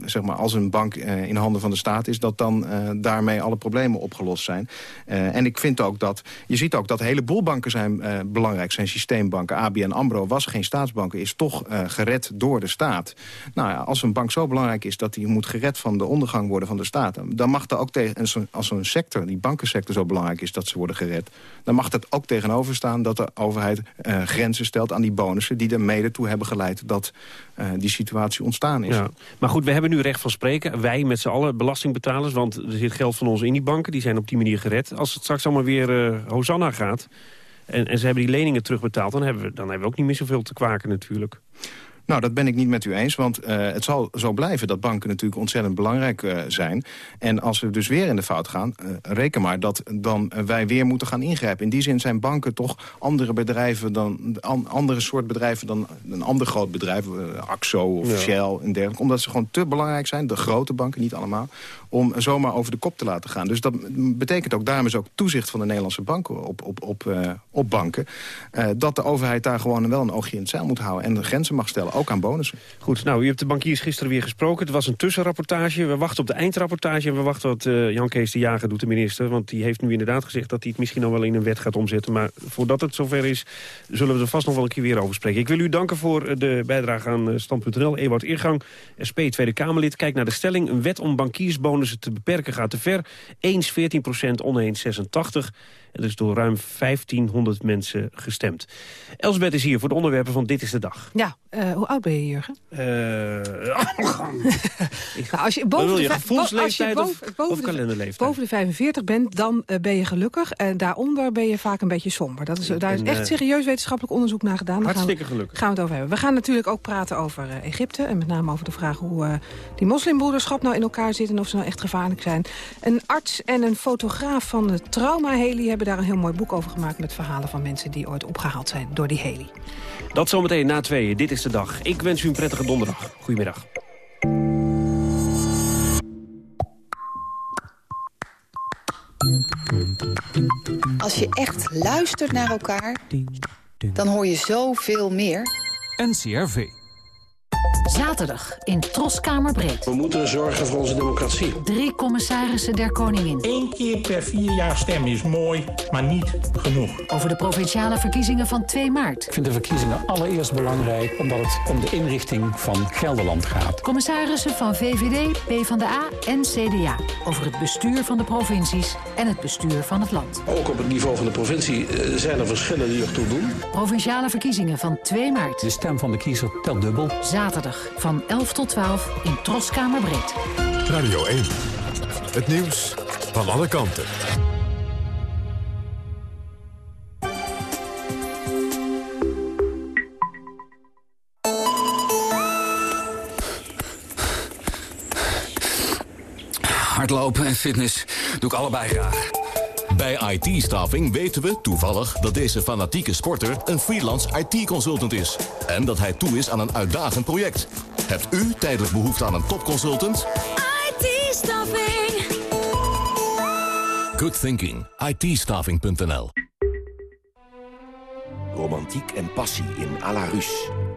zeg maar als een bank in handen van de staat is... dat dan daarmee alle problemen opgelost zijn. En ik vind ook dat... Je ziet ook dat een heleboel banken zijn belangrijk, zijn systeembanken. ABN AMRO was geen staatsbank, is toch gered door de staat. Nou ja, als een bank zo belangrijk is dat die moet gered van de ondergang worden van de staat... dan mag er ook tegen, en als een sector, die bankensector zo belangrijk is dat ze worden gered... dan mag dat ook tegenover staan dat de overheid eh, grenzen stelt aan die bonussen... die er mede toe hebben geleid dat eh, die situatie ontstaan is. Ja. Maar goed, we hebben nu recht van spreken. Wij met z'n allen belastingbetalers. Want er zit geld van ons in die banken. Die zijn op die manier gered. Als het straks allemaal weer eh, Hosanna gaat... En, en ze hebben die leningen terugbetaald... Dan hebben, we, dan hebben we ook niet meer zoveel te kwaken natuurlijk. Nou, dat ben ik niet met u eens, want eh, het zal zo blijven dat banken natuurlijk ontzettend belangrijk eh, zijn. En als we dus weer in de fout gaan, eh, reken maar dat dan wij weer moeten gaan ingrijpen. In die zin zijn banken toch andere bedrijven dan, an- andere soort bedrijven dan een ander groot bedrijf, Axo of Ja. Shell en dergelijke. Omdat ze gewoon te belangrijk zijn, de grote banken, niet allemaal, om zomaar over de kop te laten gaan. Dus dat betekent ook, daarom is ook toezicht van de Nederlandse banken op, op, op, op banken, dat de overheid daar gewoon wel een oogje in het zeil moet houden en de grenzen mag stellen, ook aan bonussen. Goed, nou, u hebt de bankiers gisteren weer gesproken. Het was een tussenrapportage. We wachten op de eindrapportage. En we wachten wat eh, Jan Kees de Jager doet, de minister. Want die heeft nu inderdaad gezegd dat hij het misschien al wel in een wet gaat omzetten. Maar voordat het zover is, zullen we er vast nog wel een keer weer over spreken. Ik wil u danken voor eh, de bijdrage aan eh, Stand.nl. Ewout Eergang, SP Tweede Kamerlid. Kijk naar de stelling. Een wet om bankiersbonussen te beperken gaat te ver. Eens 14 procent, oneens 86. Er is door ruim 1500 mensen gestemd. Elsbeth is hier voor de onderwerpen van Dit is de Dag. Ja, uh, hoe oud ben je, Jurgen? Uh, nou, als je boven je de, gevoelsleeftijd als je boven, of, boven, of kalenderleeftijd? boven de 45 bent, dan uh, ben je gelukkig. En daaronder ben je vaak een beetje somber. Dat is, daar is echt serieus wetenschappelijk onderzoek naar gedaan. Daar Hartstikke gaan we, gelukkig. gaan we het over hebben. We gaan natuurlijk ook praten over Egypte. En met name over de vraag hoe die moslimbroederschap nou in elkaar zit... en of ze nou echt gevaarlijk zijn. Een arts en een fotograaf van de trauma-heli... hebben daar een heel mooi boek over gemaakt... met verhalen van mensen die ooit opgehaald zijn door die heli. Dat zometeen na tweeën. Dit is de dag. Ik wens u een prettige donderdag. Goedemiddag. Als je echt luistert naar elkaar, dan hoor je zoveel meer. NCRV. Zaterdag in Troskamerbreed. We moeten zorgen voor onze democratie. Drie commissarissen der koningin. Eén keer per vier jaar stemmen is mooi, maar niet genoeg. Over de provinciale verkiezingen van 2 maart. Ik vind de verkiezingen allereerst belangrijk... omdat het om de inrichting van Gelderland gaat. Commissarissen van VVD, PvdA en CDA. Over het bestuur van de provincies en het bestuur van het land. Ook op het niveau van de provincie zijn er verschillen die ertoe doen. Provinciale verkiezingen van 2 maart. De stem van de kiezer telt dubbel. Zaterdag van 11 tot 12 in Troskamerbreed. Radio 1. Het nieuws van alle kanten. Hardlopen en fitness doe ik allebei graag. Bij IT-staffing weten we toevallig dat deze fanatieke sporter een freelance IT-consultant is. En dat hij toe is aan een uitdagend project. Hebt u tijdelijk behoefte aan een topconsultant? IT-staffing. Good thinking. it Romantiek en passie in à la Russe.